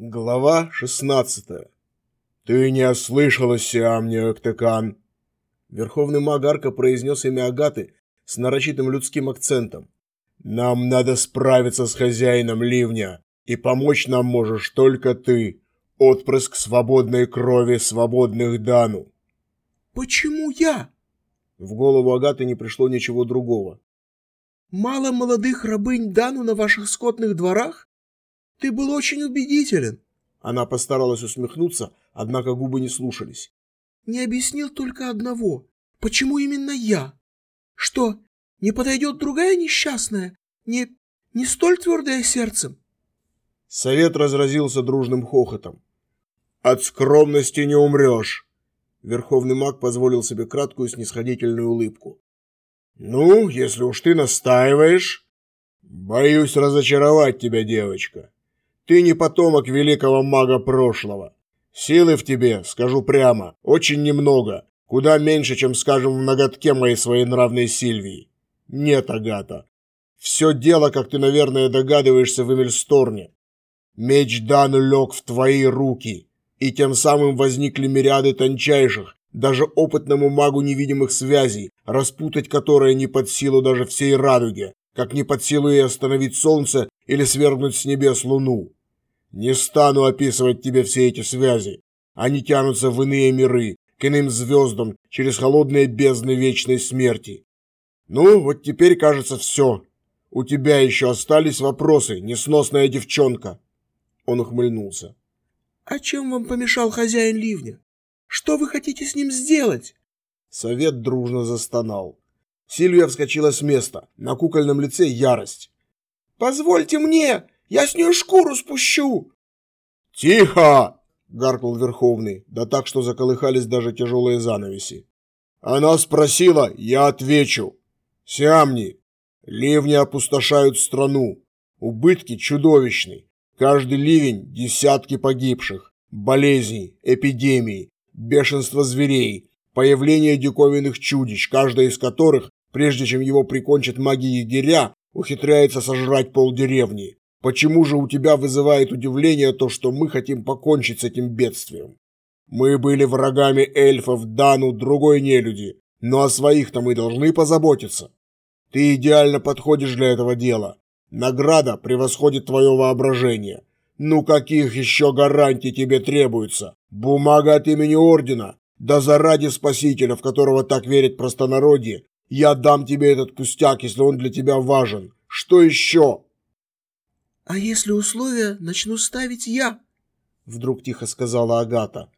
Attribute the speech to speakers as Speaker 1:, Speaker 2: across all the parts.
Speaker 1: Глава 16 «Ты не ослышалась, Амния Октекан!» Верховный маг Арка произнес имя Агаты с нарочитым людским акцентом. «Нам надо справиться с хозяином ливня, и помочь нам можешь только ты, отпрыск свободной крови свободных Дану».
Speaker 2: «Почему я?»
Speaker 1: В голову Агаты не пришло ничего другого.
Speaker 2: «Мало молодых рабынь Дану на ваших скотных дворах? Ты был очень убедителен.
Speaker 1: Она постаралась усмехнуться, однако губы не слушались.
Speaker 2: Не объяснил только одного. Почему именно я? Что, не подойдет другая несчастная? Не, не столь твердая сердцем?
Speaker 1: Совет разразился дружным хохотом. От скромности не умрешь. Верховный маг позволил себе краткую снисходительную улыбку. Ну, если уж ты настаиваешь, боюсь разочаровать тебя, девочка. Ты не потомок великого мага прошлого. Силы в тебе, скажу прямо, очень немного, куда меньше, чем, скажем, в ноготке моей своенравной Сильвии. Нет, Агата. Все дело, как ты, наверное, догадываешься, в Эмильсторне. Меч дан лег в твои руки, и тем самым возникли мириады тончайших, даже опытному магу невидимых связей, распутать которые не под силу даже всей радуге, как не под силу и остановить солнце или свергнуть с небес луну. Не стану описывать тебе все эти связи. Они тянутся в иные миры, к иным звездам, через холодные бездны вечной смерти. Ну, вот теперь, кажется, все. У тебя еще остались вопросы, несносная девчонка. Он ухмыльнулся.
Speaker 2: А чем вам помешал хозяин ливня? Что вы хотите с ним сделать?
Speaker 1: Совет дружно застонал. Сильвия вскочила с места, на кукольном лице ярость.
Speaker 2: «Позвольте мне! Я с нее шкуру спущу!»
Speaker 1: «Тихо!» — гаркнул Верховный, да так, что заколыхались даже тяжелые занавеси. «Она спросила, я отвечу. Сиамни, ливни опустошают страну. Убытки чудовищны. Каждый ливень – десятки погибших, болезней, эпидемий, бешенство зверей, появление диковинных чудищ, каждая из которых, прежде чем его прикончат маги-егеря, ухитряется сожрать полдеревни. Почему же у тебя вызывает удивление то, что мы хотим покончить с этим бедствием? Мы были врагами эльфов, Дану, другой нелюди, но о своих-то мы должны позаботиться. Ты идеально подходишь для этого дела. Награда превосходит твое воображение. Ну каких еще гарантий тебе требуется? Бумага от имени Ордена? Да заради Спасителя, в которого так верит простонародье, я дам тебе этот пустяк, если он для тебя важен. Что еще?»
Speaker 2: «А если условия начну ставить я?»
Speaker 1: Вдруг тихо сказала Агата.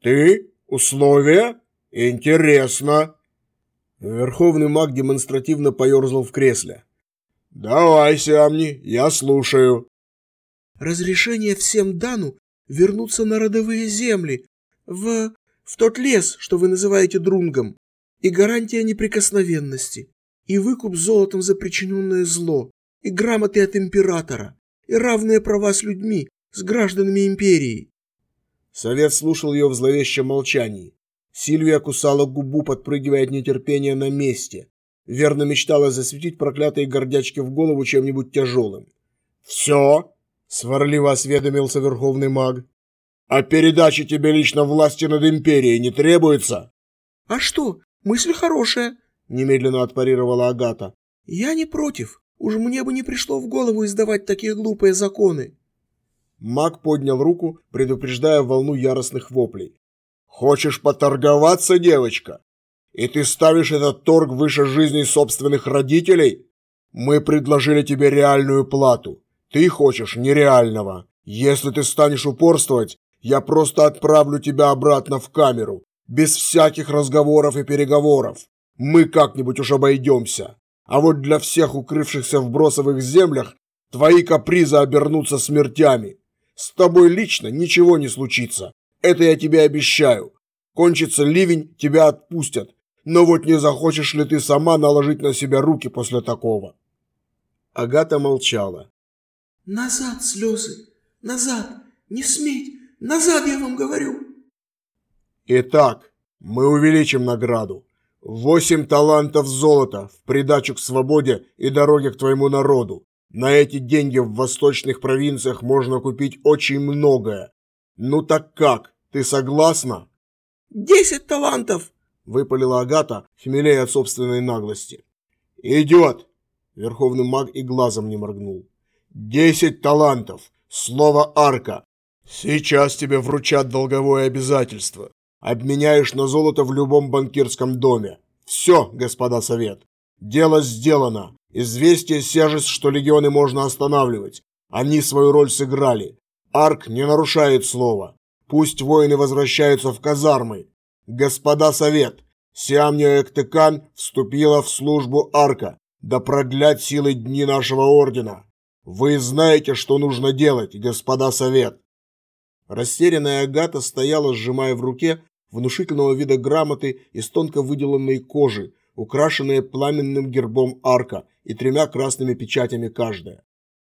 Speaker 1: «Ты? Условия? Интересно!» Верховный маг демонстративно поерзал в кресле. «Давай, Сиамни, я слушаю».
Speaker 2: «Разрешение всем Дану вернуться на родовые земли, в... в тот лес, что вы называете Друнгом, и гарантия неприкосновенности, и выкуп золотом за причиненное зло, и грамоты от императора, и равные права с людьми, с гражданами империи.
Speaker 1: Совет слушал ее в зловещем молчании. Сильвия кусала губу, подпрыгивая от нетерпения на месте. Верно мечтала засветить проклятые гордячки в голову чем-нибудь тяжелым. «Все?» — сварливо осведомился верховный маг. «А передачи тебе лично власти над империей не требуется?»
Speaker 2: «А что? Мысль хорошая!» — немедленно отпарировала Агата. «Я не против. Уж мне бы не пришло в голову издавать такие глупые законы.
Speaker 1: Маг поднял руку, предупреждая волну яростных воплей. «Хочешь поторговаться, девочка? И ты ставишь этот торг выше жизни собственных родителей? Мы предложили тебе реальную плату. Ты хочешь нереального. Если ты станешь упорствовать, я просто отправлю тебя обратно в камеру, без всяких разговоров и переговоров. Мы как-нибудь уж обойдемся. А вот для всех укрывшихся в бросовых землях твои капризы обернутся смертями. С тобой лично ничего не случится. Это я тебе обещаю. Кончится ливень, тебя отпустят. Но вот не захочешь ли ты сама наложить на себя руки после такого?» Агата молчала.
Speaker 2: «Назад слезы! Назад! Не сметь! Назад, я вам говорю!»
Speaker 1: «Итак, мы увеличим награду. Восемь талантов золота в придачу к свободе и дороге к твоему народу. На эти деньги в восточных провинциях можно купить очень многое. Ну так как, ты согласна?
Speaker 2: Десять талантов!
Speaker 1: Выпалила Агата, хмелея от собственной наглости. Идет! Верховный маг и глазом не моргнул. Десять талантов! Слово арка! Сейчас тебе вручат долговое обязательство. Обменяешь на золото в любом банкирском доме. Все, господа совет. Дело сделано. Известие сяжесть, что легионы можно останавливать. Они свою роль сыграли. Арк не нарушает слова. Пусть воины возвращаются в казармы. Господа совет, Сиамния Эктекан вступила в службу Арка, да продлят силы дни нашего ордена. Вы знаете, что нужно делать, господа совет. Растерянная Агата стояла, сжимая в руке внушительного вида грамоты из тонко выделанной кожи, украшенные пламенным гербом арка и тремя красными печатями каждая.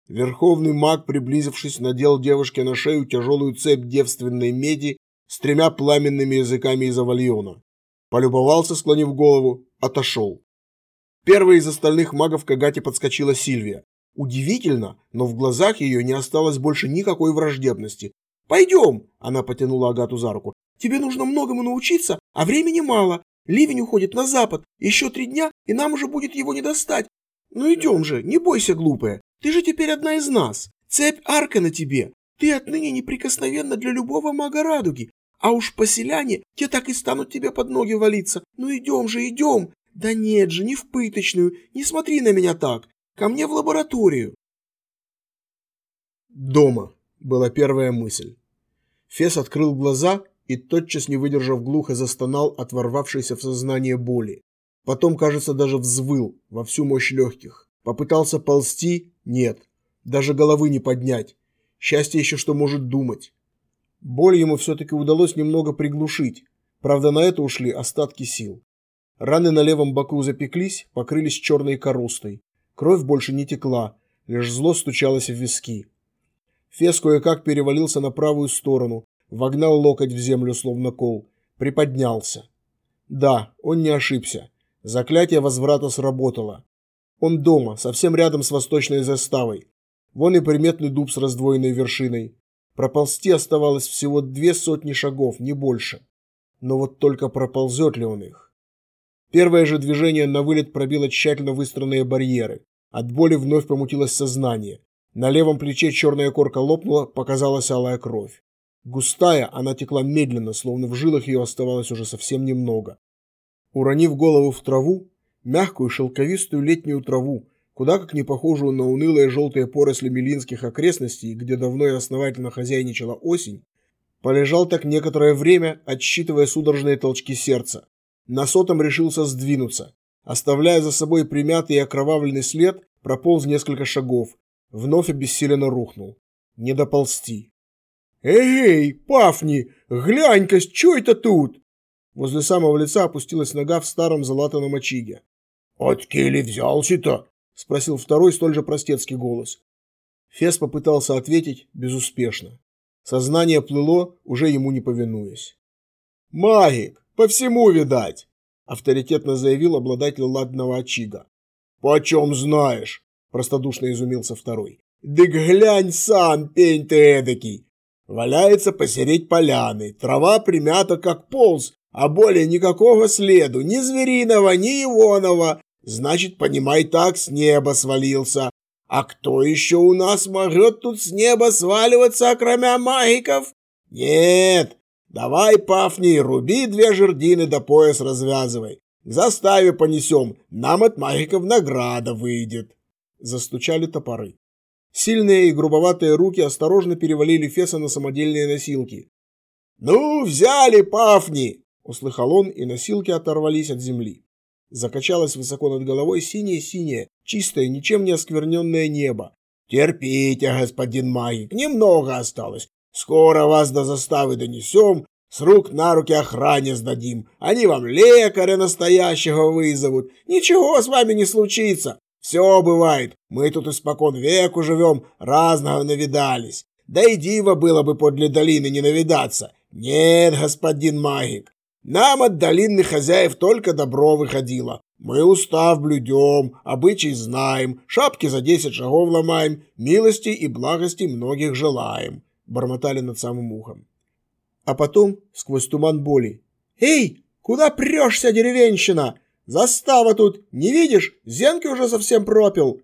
Speaker 1: Верховный маг, приблизившись, надел девушке на шею тяжелую цепь девственной меди с тремя пламенными языками из авальона. Полюбовался, склонив голову, отошел. Первой из остальных магов к Агате подскочила Сильвия. Удивительно, но в глазах ее не осталось больше никакой враждебности. «Пойдем!» – она потянула Агату за руку. «Тебе нужно многому научиться, а времени мало. Ливень уходит на запад. Еще три дня, и нам уже будет его не достать. Ну идем же, не бойся, глупая. Ты же теперь одна из нас. Цепь арка на тебе. Ты отныне неприкосновенна для любого мага радуги. А уж поселяне, те так и станут тебе под ноги валиться. Ну идем же, идем. Да нет же, не в пыточную. Не смотри на меня так. Ко мне в лабораторию. Дома была первая мысль. Фес открыл глаза и, тотчас не выдержав глухо, застонал от ворвавшейся в сознание боли. Потом, кажется, даже взвыл во всю мощь легких. Попытался ползти – нет. Даже головы не поднять. Счастье еще что может думать. Боль ему все-таки удалось немного приглушить. Правда, на это ушли остатки сил. Раны на левом боку запеклись, покрылись черной коростой. Кровь больше не текла, лишь зло стучалось в виски. Фес кое-как перевалился на правую сторону, вогнал локоть в землю, словно кол, приподнялся. Да, он не ошибся. Заклятие возврата сработало. Он дома, совсем рядом с восточной заставой. Вон и приметный дуб с раздвоенной вершиной. Проползти оставалось всего две сотни шагов, не больше. Но вот только проползет ли он их? Первое же движение на вылет пробило тщательно выстроенные барьеры. От боли вновь помутилось сознание. На левом плече черная корка лопнула, показалась алая кровь. Густая, она текла медленно, словно в жилах ее оставалось уже совсем немного. Уронив голову в траву, мягкую шелковистую летнюю траву, куда как не похожую на унылые желтые поросли милинских окрестностей, где давно и основательно хозяйничала осень, полежал так некоторое время, отсчитывая судорожные толчки сердца. На сотом решился сдвинуться. Оставляя за собой примятый и окровавленный след, прополз несколько шагов, Вновь обессиленно рухнул. Не доползти. «Эй, Пафни, глянь-ка, что это тут?» Возле самого лица опустилась нога в старом залатанном очаге. «От кели взялся-то?» — спросил второй столь же простецкий голос. Фес попытался ответить безуспешно. Сознание плыло, уже ему не повинуясь. «Магик, по всему видать!» — авторитетно заявил обладатель ладного очага. «Почем знаешь?» Простодушно изумился второй. «Да глянь сам, пень ты эдакий! Валяется посередь поляны, трава примята как полз, а более никакого следу, ни звериного, ни ивоного. Значит, понимай так, с неба свалился. А кто еще у нас может тут с неба сваливаться, окромя магиков? Нет, давай, Пафни, руби две жердины до пояс развязывай. К заставе понесем, нам от магиков награда выйдет. Застучали топоры. Сильные и грубоватые руки осторожно перевалили Феса на самодельные носилки. «Ну, взяли, пафни!» – услыхал он, и носилки оторвались от земли. Закачалось высоко над головой синее-синее, чистое, ничем не оскверненное небо. «Терпите, господин магик, немного осталось. Скоро вас до заставы донесем, с рук на руки охране сдадим. Они вам лекаря настоящего вызовут. Ничего с вами не случится. Все бывает. Мы тут испокон веку живем, разного навидались. Да и диво было бы подле долины не навидаться. Нет, господин магик. Нам от долинных хозяев только добро выходило. Мы устав блюдем, обычай знаем, шапки за десять шагов ломаем, милости и благости многих желаем», — бормотали над самым ухом. А потом, сквозь туман боли, «Эй, куда прешься, деревенщина? Застава тут, не видишь? Зенки уже совсем пропил!»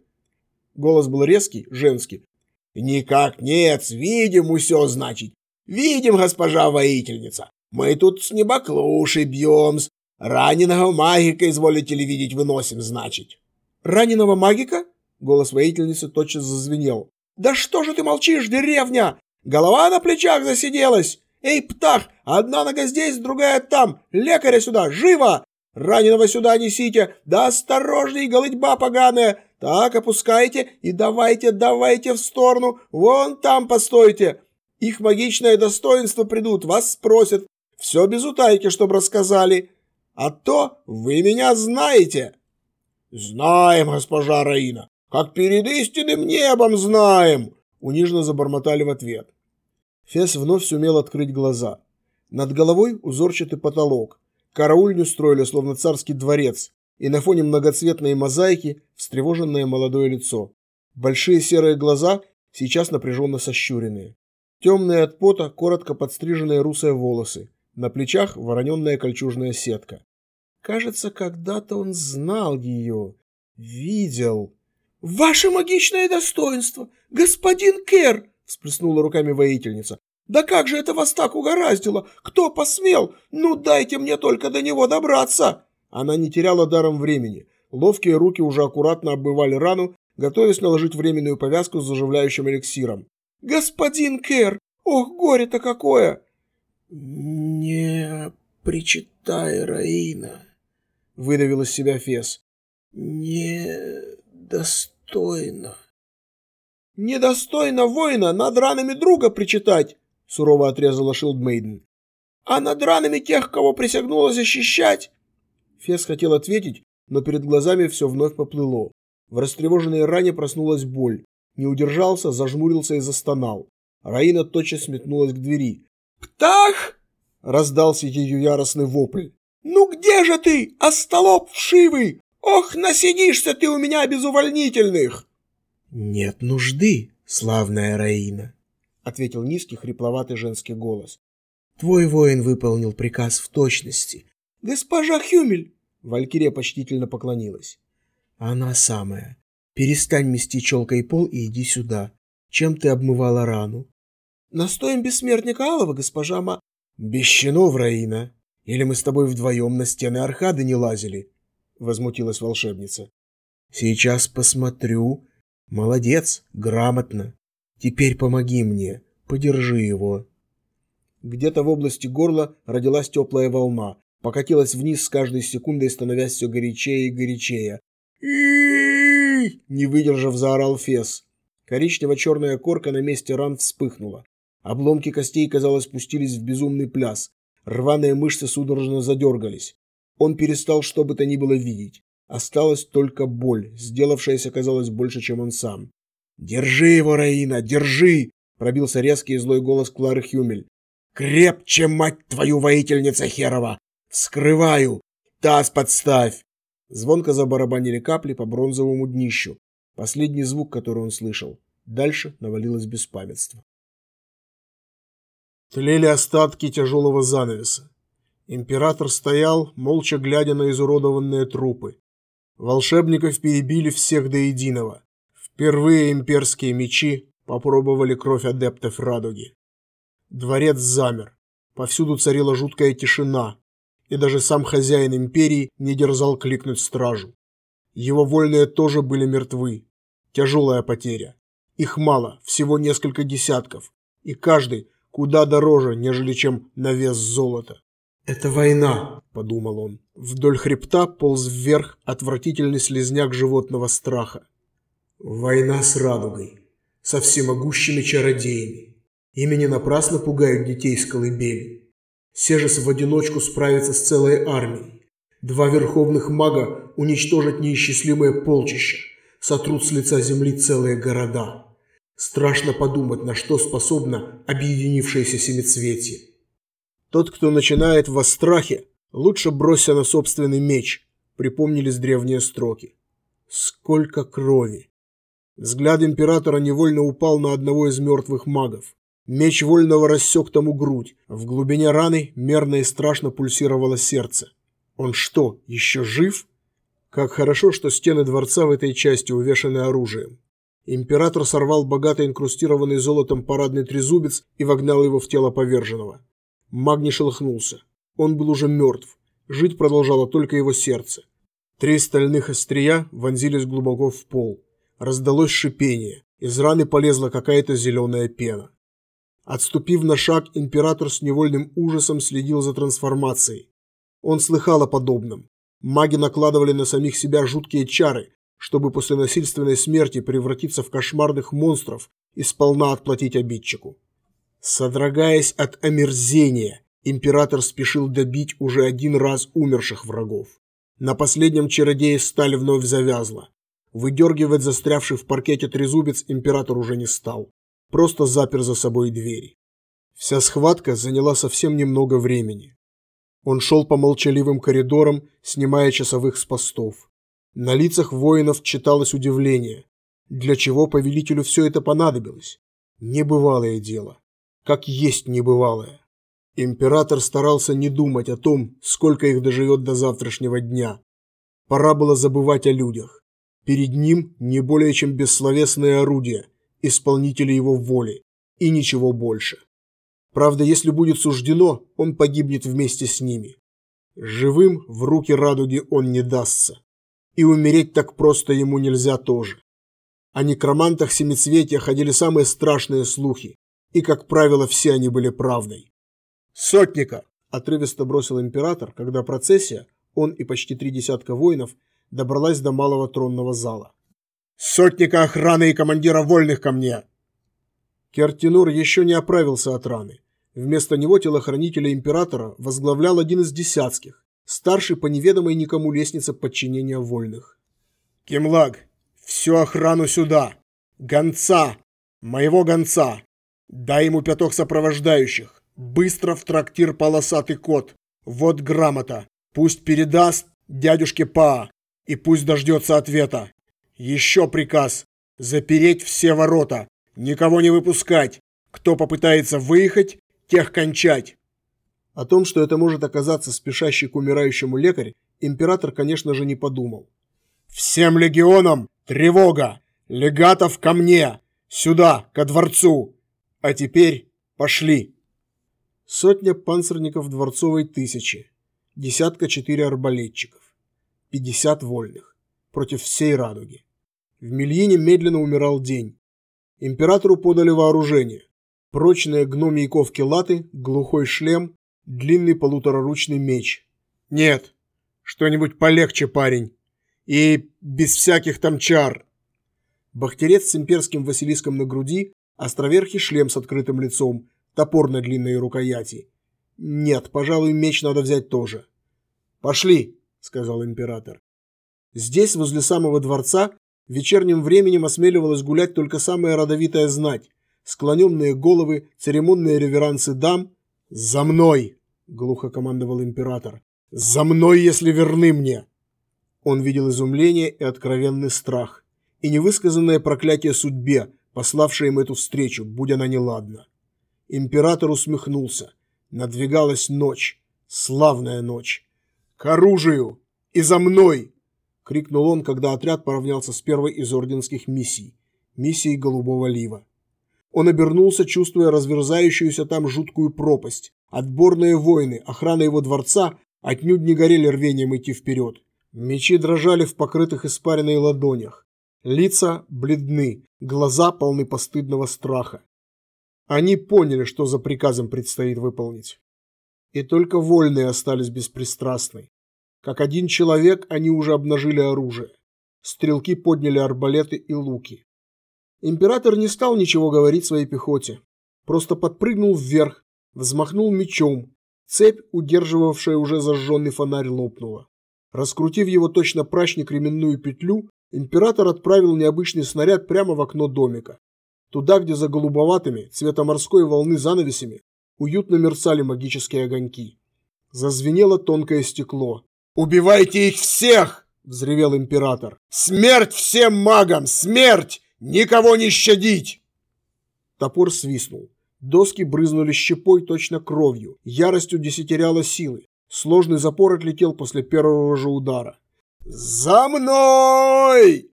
Speaker 1: Голос был резкий, женский. «Никак нет, видим все, значит. Видим, госпожа воительница. Мы тут с небоклушей бьемс, Раненого магика, изволите ли видеть, выносим, значит.
Speaker 2: Раненого магика? Голос воительницы тотчас зазвенел. Да что же ты молчишь, деревня? Голова на плечах засиделась. Эй, птах, одна нога здесь, другая там. Лекаря сюда, живо! Раненого сюда несите. Да осторожней, голытьба поганая. Так, опускайте и давайте, давайте в сторону. Вон там постойте. Их магичное достоинство придут, вас спросят. Все без утайки, чтоб рассказали а то вы меня знаете. Знаем, госпожа Раина, как перед истинным небом знаем, униженно забормотали в ответ. Фес вновь сумел открыть глаза. Над головой узорчатый потолок. Караульню строили, словно царский дворец, и на фоне многоцветной мозаики встревоженное молодое лицо. Большие серые глаза сейчас напряженно сощуренные. Темные от пота, коротко подстриженные русые волосы. На плечах вороненная кольчужная сетка. Кажется, когда-то он знал ее, видел. «Ваше магичное достоинство! Господин Кер!» — всплеснула руками воительница. «Да как же это вас так угораздило? Кто посмел? Ну дайте мне только до него добраться!» Она не теряла даром времени. Ловкие руки уже аккуратно обмывали рану, готовясь наложить временную повязку с заживляющим эликсиром. «Господин Кер! Ох, горе-то какое!» «Не причитай, Раина!» — выдавил из себя Фес. «Недостойно». «Недостойно воина над ранами друга причитать!» — сурово отрезала Шилдмейден. «А над ранами тех, кого присягнула защищать!» Фес хотел ответить, но перед глазами все вновь поплыло. В растревоженной ране проснулась боль. Не удержался, зажмурился и застонал. Раина тотчас сметнулась к двери. «Птах!» — раздался ее яростный вопль. «Ну где же ты, остолоп вшивый? Ох, насидишься ты у меня без увольнительных!» «Нет нужды, славная Раина», — ответил низкий хрипловатый женский голос. «Твой воин выполнил приказ в точности». «Госпожа Хюмель!» — Валькирия почтительно поклонилась. «Она самая. Перестань мести челкой пол и иди сюда. Чем ты обмывала рану?» «Настоем бессмертника Алова, госпожа Ма...» «Без щенов, Раина!» Или мы с тобой вдвоем на стены Архады не лазили?» — возмутилась волшебница. «Сейчас посмотрю. Молодец, грамотно. Теперь помоги мне, подержи его». Где-то в области горла родилась теплая волна, покатилась вниз с каждой секундой, становясь все горячее и горячее. и Не выдержав, заорал Фес. Коричнево-черная корка на месте ран вспыхнула. Обломки костей, казалось, спустились в безумный пляс. Рваные мышцы судорожно задергались. Он перестал что бы то ни было видеть. Осталась только боль, сделавшаяся, казалось, больше, чем он сам. «Держи его, Раина, держи!» – пробился резкий и злой голос Клары Хюмель. «Крепче, мать твою, воительница Херова! Вскрываю! Таз подставь!» Звонко забарабанили капли по бронзовому днищу. Последний звук, который он слышал. Дальше навалилось беспамятство. Тлели остатки тяжелого занавеса. Император стоял, молча глядя на изуродованные трупы. Волшебников перебили всех до единого. Впервые имперские мечи попробовали кровь адептов радуги. Дворец замер. Повсюду царила жуткая тишина, и даже сам хозяин империи не дерзал кликнуть стражу. Его вольные тоже были мертвы. Тяжелая потеря. Их мало, всего несколько десятков, и каждый куда дороже, нежели чем на вес золота. «Это война», — подумал он. Вдоль хребта полз вверх отвратительный слезняк животного страха. «Война с радугой, со всемогущими чародеями. Ими не напрасно пугают детей с колыбели. Сежес в одиночку справится с целой армией. Два верховных мага уничтожат неисчислимое полчище, сотрут с лица земли целые города». Страшно подумать, на что способно объединившееся семицветие. Тот, кто начинает во страхе, лучше бросься на собственный меч,
Speaker 1: припомнились древние строки. Сколько крови! Взгляд императора невольно упал на одного из мертвых магов. Меч вольного рассек тому грудь. В глубине раны мерно и страшно пульсировало сердце. Он что, еще жив? Как хорошо, что стены дворца в этой части увешаны оружием. Император сорвал богато инкрустированный золотом парадный трезубец и вогнал его в тело поверженного. Маг не шелохнулся. Он был уже мертв. Жить продолжало только его сердце. Три стальных острия вонзились глубоко в пол. Раздалось шипение. Из раны полезла какая-то зеленая пена. Отступив на шаг, император с невольным ужасом следил за трансформацией. Он слыхал о подобном. Маги накладывали на самих себя жуткие чары, чтобы после насильственной смерти превратиться в кошмарных монстров и сполна отплатить обидчику. Содрогаясь от омерзения, император спешил добить уже один раз умерших врагов. На последнем чародее сталь вновь завязла. Выдергивать застрявший в паркете трезубец император уже не стал. Просто запер за собой двери. Вся схватка заняла совсем немного времени. Он шел по молчаливым коридорам, снимая часовых с постов. На лицах воинов читалось удивление. Для чего повелителю все это понадобилось? Небывалое дело. Как есть небывалое. Император старался не думать о том, сколько их доживет до завтрашнего дня. Пора было забывать о людях. Перед ним не более чем бессловесное орудие, исполнители его воли, и ничего больше. Правда, если будет суждено, он погибнет вместе с ними. Живым в руки радуги он не дастся. И умереть так просто ему нельзя тоже. О некромантах семицветия ходили самые страшные слухи, и, как правило, все они были правдой. «Сотника!» – отрывисто бросил император, когда процессия, он и почти три десятка воинов, добралась до малого тронного зала. «Сотника охраны и командира вольных ко мне!» Кертинур еще не оправился от раны. Вместо него телохранителя императора возглавлял один из десятских, старший по неведомой никому лестнице подчинения вольных. «Кемлаг, всю охрану сюда! Гонца! Моего гонца! Дай ему пяток сопровождающих! Быстро в трактир полосатый кот! Вот грамота! Пусть передаст дядюшке Па, и пусть дождется ответа! Еще приказ! Запереть все ворота! Никого не выпускать. Кто попытается выехать, тех кончать. О том, что это может оказаться спешащий к умирающему лекарь, император, конечно же, не подумал. «Всем легионам тревога! Легатов ко мне! Сюда, ко дворцу! А теперь пошли!» Сотня панцирников дворцовой тысячи, десятка четыре арбалетчиков, пятьдесят вольных, против всей радуги. В Мельине медленно умирал день. Императору подали вооружение. Прочные гномьи ковки латы, глухой шлем, длинный полутораручный меч. Нет, что-нибудь полегче, парень. И без всяких там чар. Бахтерец с имперским василиском на груди, островерхий шлем с открытым лицом, топор на длинной рукояти. Нет, пожалуй, меч надо взять тоже. Пошли, сказал император. Здесь, возле самого дворца, Вечерним временем осмеливалась гулять только самая родовитая знать. Склоненные головы, церемонные реверансы дам. «За мной!» – глухо командовал император. «За мной, если верны мне!» Он видел изумление и откровенный страх. И невысказанное проклятие судьбе, пославшее им эту встречу, будь она неладна. Император усмехнулся. Надвигалась ночь. Славная ночь. «К оружию! И за мной!» — крикнул он, когда отряд поравнялся с первой из орденских миссий – миссией Голубого Лива. Он обернулся, чувствуя разверзающуюся там жуткую пропасть. Отборные воины, охрана его дворца отнюдь не горели рвением идти вперед. Мечи дрожали в покрытых испаренной ладонях. Лица бледны, глаза полны постыдного страха. Они поняли, что за приказом предстоит выполнить. И только вольные остались беспристрастны. Как один человек они уже обнажили оружие. Стрелки подняли арбалеты и луки. Император не стал ничего говорить своей пехоте. Просто подпрыгнул вверх, взмахнул мечом. Цепь, удерживавшая уже зажженный фонарь, лопнула. Раскрутив его точно прачник ременную петлю, император отправил необычный снаряд прямо в окно домика. Туда, где за голубоватыми, цвета морской волны занавесями, уютно мерцали магические огоньки. Зазвенело тонкое стекло. Убивайте их всех!» — взревел император. «Смерть всем магам! Смерть! Никого не щадить!»
Speaker 2: Топор свистнул. Доски брызнули щепой точно кровью. Ярость удесятеряла силы. Сложный запор отлетел после первого же удара.
Speaker 1: «За мной!»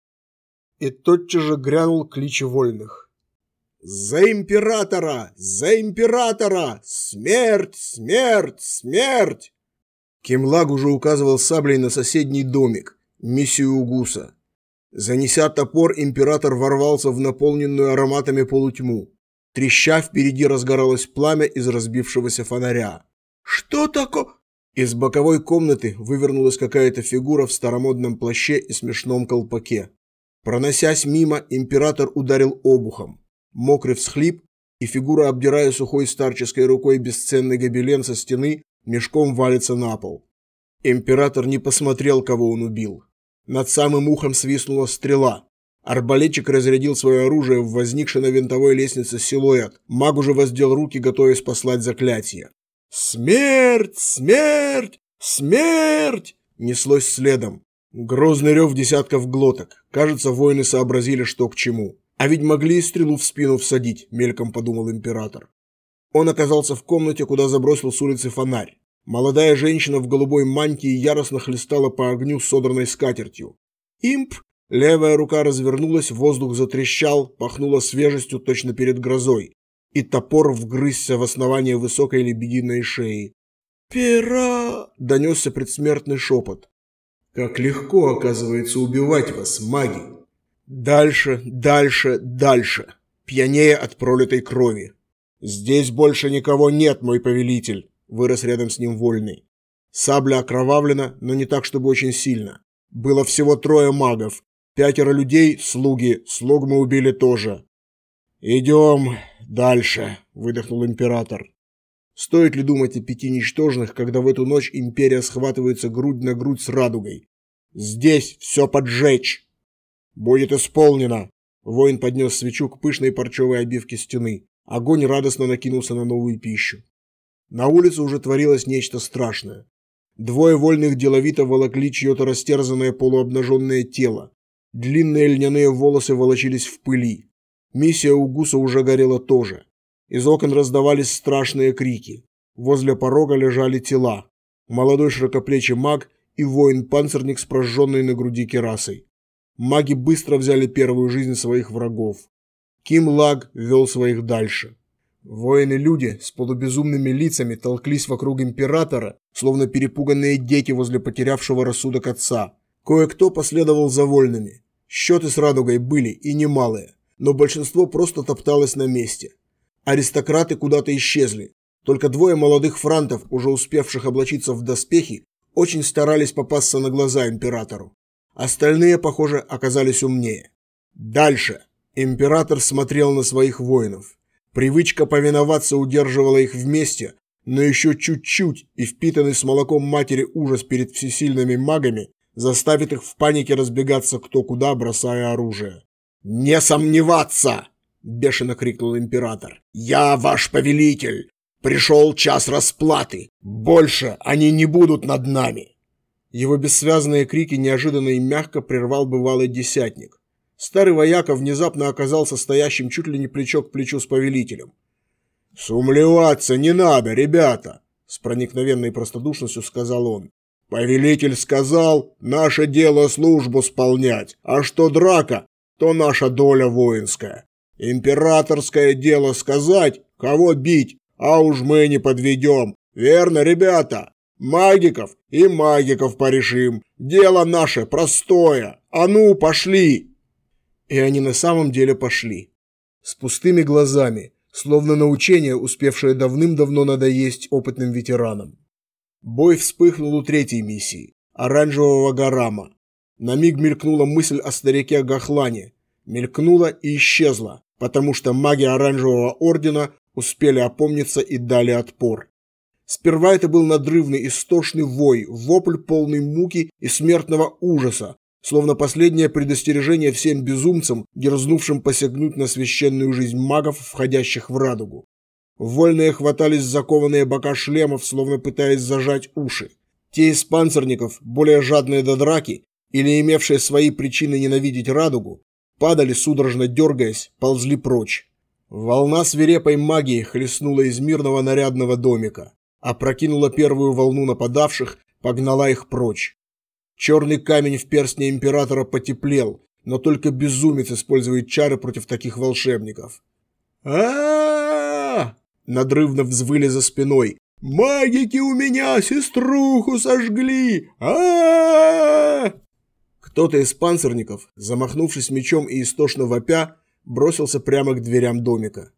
Speaker 2: И тотчас же грянул клич вольных.
Speaker 1: «За императора! За императора! Смерть! Смерть! Смерть!»
Speaker 2: Кемлаг уже указывал саблей на соседний домик, миссию Угуса. Занеся топор, император ворвался в наполненную ароматами полутьму. Треща впереди разгоралось пламя из разбившегося фонаря.
Speaker 1: «Что такое?»
Speaker 2: Из боковой комнаты вывернулась какая-то фигура в старомодном плаще и смешном колпаке. Проносясь мимо, император ударил обухом. Мокрый всхлип, и фигура, обдирая сухой старческой рукой бесценный гобелен со стены, мешком валится на пол. Император не посмотрел, кого он убил. Над самым ухом свистнула стрела. Арбалетчик разрядил свое оружие в возникший на винтовой лестнице силуэт. Маг уже воздел руки, готовясь послать заклятие. «Смерть! Смерть! Смерть!» неслось следом. Грозный рев десятков глоток. Кажется, воины сообразили, что к чему. А ведь могли и стрелу в спину всадить, мельком подумал император. Он оказался в комнате, куда забросил с улицы фонарь. Молодая женщина в голубой мантии яростно хлестала по огню содранной скатертью. «Имп!» Левая рука развернулась, воздух затрещал, пахнуло свежестью точно перед грозой и топор вгрызся в основание высокой лебединой шеи.
Speaker 1: «Пера!»
Speaker 2: – донесся предсмертный шепот. «Как легко, оказывается, убивать вас, маги!» Дальше, дальше, дальше, пьянее от пролитой крови. «Здесь больше никого нет, мой повелитель!» – вырос рядом с ним вольный. Сабля окровавлена, но не так, чтобы очень сильно. Было всего трое магов. Пятеро людей – слуги, слуг мы убили тоже. «Идем дальше», — выдохнул император. Стоит ли думать о пяти ничтожных, когда в эту ночь империя схватывается грудь на грудь с радугой? Здесь все поджечь. Будет исполнено. Воин поднес свечу к пышной парчевой обивке стены. Огонь радостно накинулся на новую пищу. На улице уже творилось нечто страшное. Двое вольных деловито волокли чье-то растерзанное полуобнаженное тело. Длинные льняные волосы волочились в пыли. Миссия у Гуса уже горела тоже. Из окон раздавались страшные крики. Возле порога лежали тела. Молодой широкоплечий маг и воин-панцирник с прожженной на груди керасой. Маги быстро взяли первую жизнь своих врагов. Ким Лаг вел своих дальше. Воины-люди с полубезумными лицами толклись вокруг императора, словно перепуганные дети возле потерявшего рассудок отца. Кое-кто последовал за вольными. Счеты с радугой были и немалые но большинство просто топталось на месте. Аристократы куда-то исчезли. Только двое молодых франтов, уже успевших облачиться в доспехи, очень старались попасться на глаза императору. Остальные, похоже, оказались умнее. Дальше. Император смотрел на своих воинов. Привычка повиноваться удерживала их вместе, но еще чуть-чуть и впитанный с молоком матери ужас перед всесильными магами заставит их в панике разбегаться кто куда, бросая оружие. «Не сомневаться!» – бешено крикнул император. «Я ваш повелитель! Пришел час расплаты! Больше они не будут над нами!» Его бессвязные крики неожиданно и мягко прервал бывалый десятник. Старый вояка внезапно оказался стоящим чуть ли не плечо к плечу с повелителем. «Сумлеваться не надо, ребята!» – с проникновенной простодушностью сказал он. «Повелитель сказал, наше дело службу сполнять, а что драка, то наша доля воинская. Императорское дело сказать, кого бить, а уж мы не подведем. Верно, ребята? Магиков и магиков порешим. Дело наше простое. А ну, пошли!» И они на самом деле пошли. С пустыми глазами, словно на учение, успевшее давным-давно надоесть опытным ветеранам. Бой вспыхнул у третьей миссии – оранжевого гарама. На миг мелькнула мысль о старике Гахлане. Мелькнула и исчезла, потому что маги Оранжевого Ордена успели опомниться и дали отпор. Сперва это был надрывный истошный вой, вопль полный муки и смертного ужаса, словно последнее предостережение всем безумцам, дерзнувшим посягнуть на священную жизнь магов, входящих в радугу. Вольные хватались закованные бока шлемов, словно пытаясь зажать уши.
Speaker 1: Те из панцирников, более жадные до драки или имевшие свои причины ненавидеть радугу, падали, судорожно дергаясь, ползли прочь. Волна свирепой магии хлестнула из мирного нарядного домика, опрокинула первую волну нападавших, погнала их прочь. Черный камень в перстне императора потеплел, но только безумец использует чары против таких волшебников. а Надрывно взвыли за спиной. «Магики у меня сеструху сожгли! а Кто-то из панцирников, замахнувшись мечом и истошно вопя, бросился прямо к дверям домика.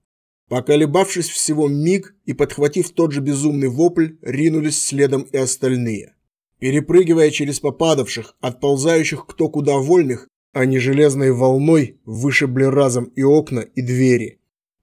Speaker 1: Поколебавшись всего миг и подхватив тот же безумный вопль, ринулись следом и остальные. Перепрыгивая через попадавших, отползающих кто куда вольных, они железной волной вышибли разом и окна, и двери.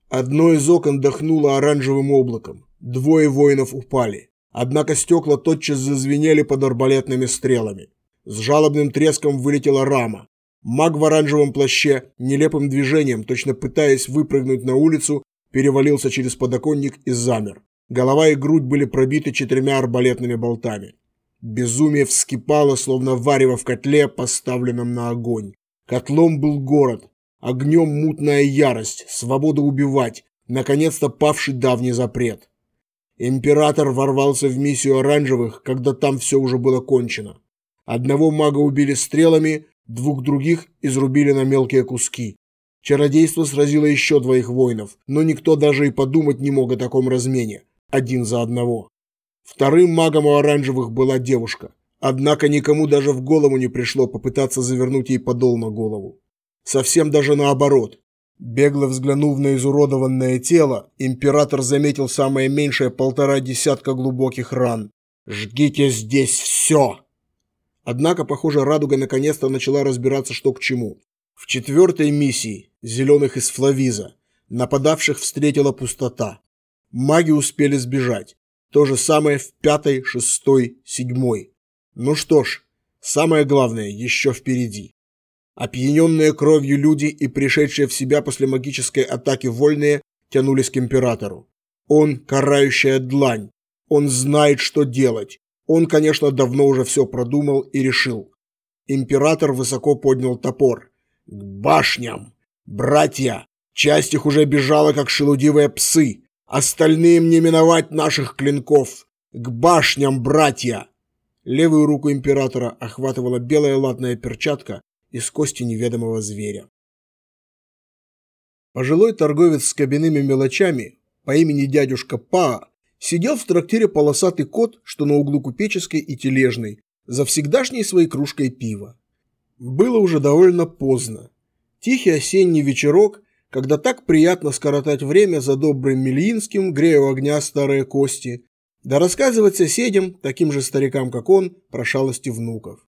Speaker 1: Одно из окон дохнуло оранжевым облаком. Двое воинов упали. Однако стекла тотчас зазвенели под арбалетными стрелами. С жалобным треском вылетела рама. Маг в оранжевом плаще, нелепым движением, точно пытаясь выпрыгнуть на улицу, перевалился через подоконник и замер. Голова и грудь были пробиты четырьмя арбалетными болтами. Безумие вскипало, словно варево в котле, поставленном на огонь. Котлом был город, огнем мутная ярость, свобода убивать, наконец-то павший давний запрет. Император ворвался в миссию оранжевых, когда там все уже было кончено. Одного мага убили стрелами, двух других изрубили на мелкие куски. Чародейство сразило еще двоих воинов, но никто даже и подумать не мог о таком размене, один за одного. Вторым магом у оранжевых была девушка. Однако никому даже в голову не пришло попытаться завернуть ей подол на голову. Совсем даже наоборот. Бегло взглянув на изуродованное тело, император заметил самое меньшее полтора десятка глубоких ран. «Жгите здесь все!» Однако, похоже, радуга наконец-то начала разбираться, что к чему. В четвертой миссии, зеленых из Флавиза, нападавших встретила пустота. Маги успели сбежать. То же самое в пятой, шестой, седьмой. Ну что ж, самое главное еще впереди. Опьяненные кровью люди и пришедшие в себя после магической атаки вольные тянулись к императору. Он – карающая длань. Он знает, что делать. Он, конечно, давно уже все продумал и решил. Император высоко поднял топор. «К башням! Братья! Часть их уже бежала, как шелудивые псы. Остальным не миновать наших клинков! К башням, братья!» Левую руку императора охватывала белая латная перчатка из кости неведомого зверя. Пожилой торговец с кабинными мелочами по имени дядюшка Па Сидел в трактире полосатый кот, что на углу Купеческой и Тележной, за всегдашней своей кружкой пива. Было уже довольно поздно. Тихий осенний вечерок, когда так приятно скоротать время за добрым Мельинским, грея у огня старые кости, да рассказывать соседям, таким же старикам, как он, про шалости внуков.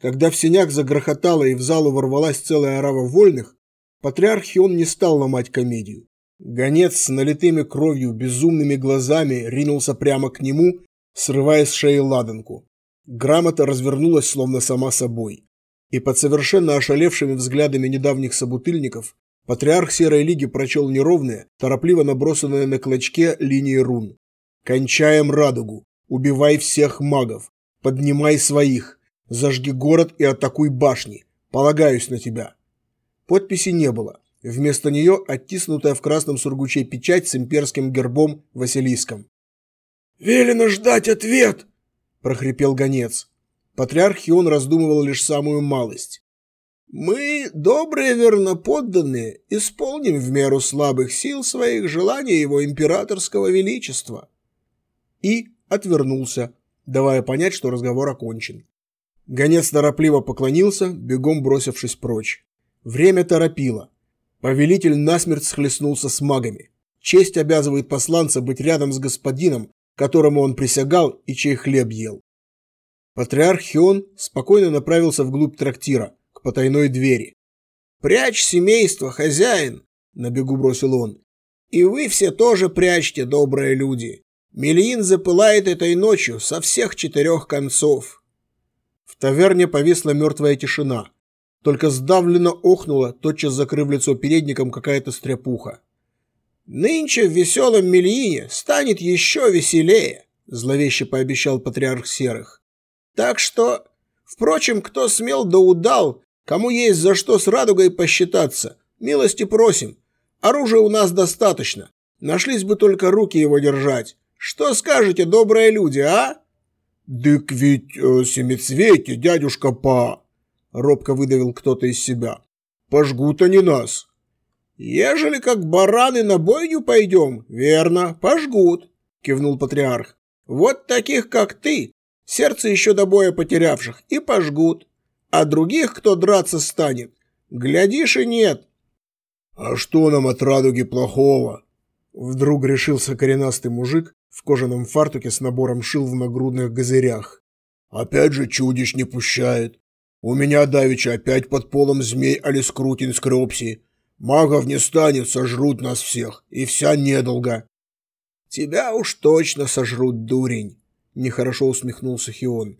Speaker 1: Когда в сенях загрохотало и в залу ворвалась целая орава вольных, патриарх Хион не стал ломать комедию. Гонец с налитыми кровью безумными глазами ринулся прямо к нему, срывая с шеи ладанку. Грамота развернулась словно сама собой. И под совершенно ошалевшими взглядами недавних собутыльников патриарх Серой Лиги прочел неровные, торопливо набросанные на клочке линии рун. «Кончаем радугу! Убивай всех магов! Поднимай своих! Зажги город и атакуй башни! Полагаюсь на тебя!» Подписи не было. Вместо нее оттиснутая в красном сургуче печать с имперским гербом Василиском. «Велено ждать ответ!» – прохрипел гонец. Патриарх Хион раздумывал лишь самую малость. «Мы, добрые верноподданные, исполним в меру слабых сил своих желаний его императорского величества». И отвернулся, давая понять, что разговор окончен. Гонец торопливо поклонился, бегом бросившись прочь. Время торопило. Повелитель насмерть схлестнулся с магами. Честь обязывает посланца быть рядом с господином, которому он присягал и чей хлеб ел. Патриарх Хион спокойно направился вглубь трактира, потайной двери. «Прячь семейство, хозяин!» – на бегу бросил он. «И вы все тоже прячьте, добрые люди. Мельин запылает этой ночью со всех четырех концов». В таверне повисла мертвая тишина. Только сдавленно охнула, тотчас закрыв лицо передником какая-то стряпуха. «Нынче в веселом Мельине станет еще веселее»,
Speaker 2: зловеще пообещал патриарх Серых. Так что, впрочем, кто смел да удал, кому есть за что с радугой посчитаться, милости просим. Оружия у нас достаточно, нашлись бы только руки его держать. Что скажете, добрые люди, а?
Speaker 1: «Дык ведь э, семицвети, дядюшка Па!» — робко выдавил кто-то из себя. «Пожгут они нас!»
Speaker 2: «Ежели как бараны на бойню пойдем, верно, пожгут», — кивнул патриарх. «Вот таких, как ты, сердце еще до боя потерявших, и пожгут. А других, кто драться станет, глядишь и нет».
Speaker 1: «А что нам от радуги плохого?»
Speaker 2: Вдруг решился коренастый мужик в кожаном фартуке с набором шил в нагрудных газырях.
Speaker 1: «Опять же чудищ не пущает. У меня давеча опять под полом змей Алискрутин скрепси. Магов не станет, сожрут нас всех, и вся недолго.
Speaker 2: Тебя уж точно сожрут, дурень, нехорошо усмехнулся Хион.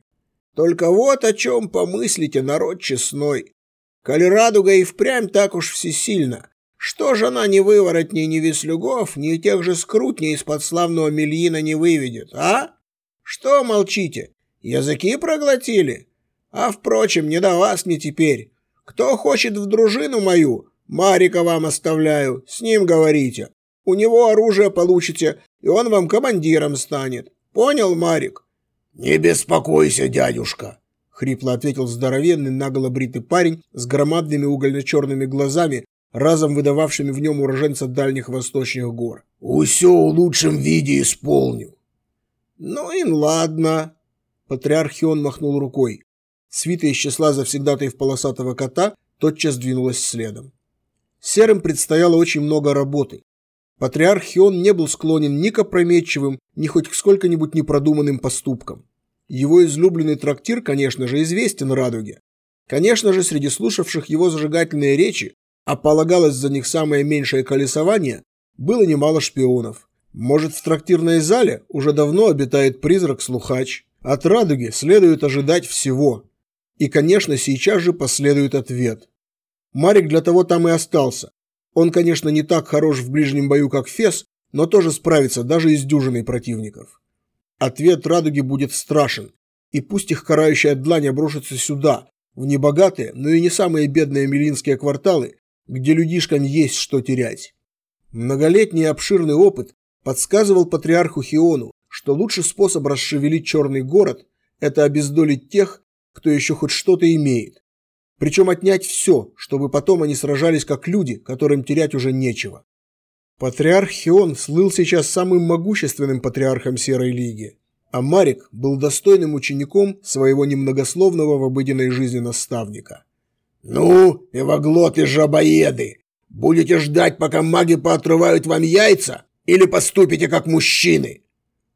Speaker 2: Только вот о чем помыслите, народ честной. Коли радуга и впрямь так уж всесильна, что же она ни выворотней, ни веслюгов, ни тех же скрутней из-под славного Мельина не выведет, а? Что молчите? Языки проглотили? А, впрочем, не до вас не теперь. Кто хочет в дружину мою, Марика вам оставляю, с ним говорите. У него оружие получите, и он вам командиром станет. Понял, Марик?
Speaker 1: Не беспокойся, дядюшка,
Speaker 2: хрипло ответил здоровенный наголо бритый парень с громадными угольно-черными глазами, разом выдававшими в нем уроженца дальних восточных гор.
Speaker 1: «Усё в лучшем виде исполню».
Speaker 2: «Ну и ладно». Патриархион махнул рукой. Свита из числа завсегдатаев полосатого кота тотчас двинулась следом. Серым предстояло очень много работы. Патриарх Хион не был склонен ни к опрометчивым, ни хоть к сколько-нибудь непродуманным поступкам. Его излюбленный трактир, конечно же, известен Радуге. Конечно же, среди слушавших его зажигательные речи, а полагалось за них самое меньшее колесование, было немало шпионов. Может, в трактирной зале уже давно обитает призрак-слухач. От Радуги следует ожидать всего. И, конечно, сейчас же последует ответ – Марик для того там и остался. Он, конечно, не так хорош в ближнем бою, как Фес, но тоже справится даже из дюжиной противников. Ответ Радуги будет страшен, и пусть их карающая длань обрушится сюда, в небогатые, но и не самые бедные милинские кварталы, где людишкам есть что терять. Многолетний обширный опыт подсказывал патриарху Хиону, что лучший способ расшевелить черный город – это обездолить тех, кто еще хоть что-то имеет. Причем отнять все, чтобы потом они сражались как люди, которым терять уже нечего. Патриарх Хион слыл сейчас самым могущественным патриархом Серой Лиги, а Марик был достойным учеником своего немногословного в обыденной жизни наставника.
Speaker 1: «Ну, пивоглоты жабоеды, будете ждать, пока маги поотрывают вам яйца, или поступите как мужчины?»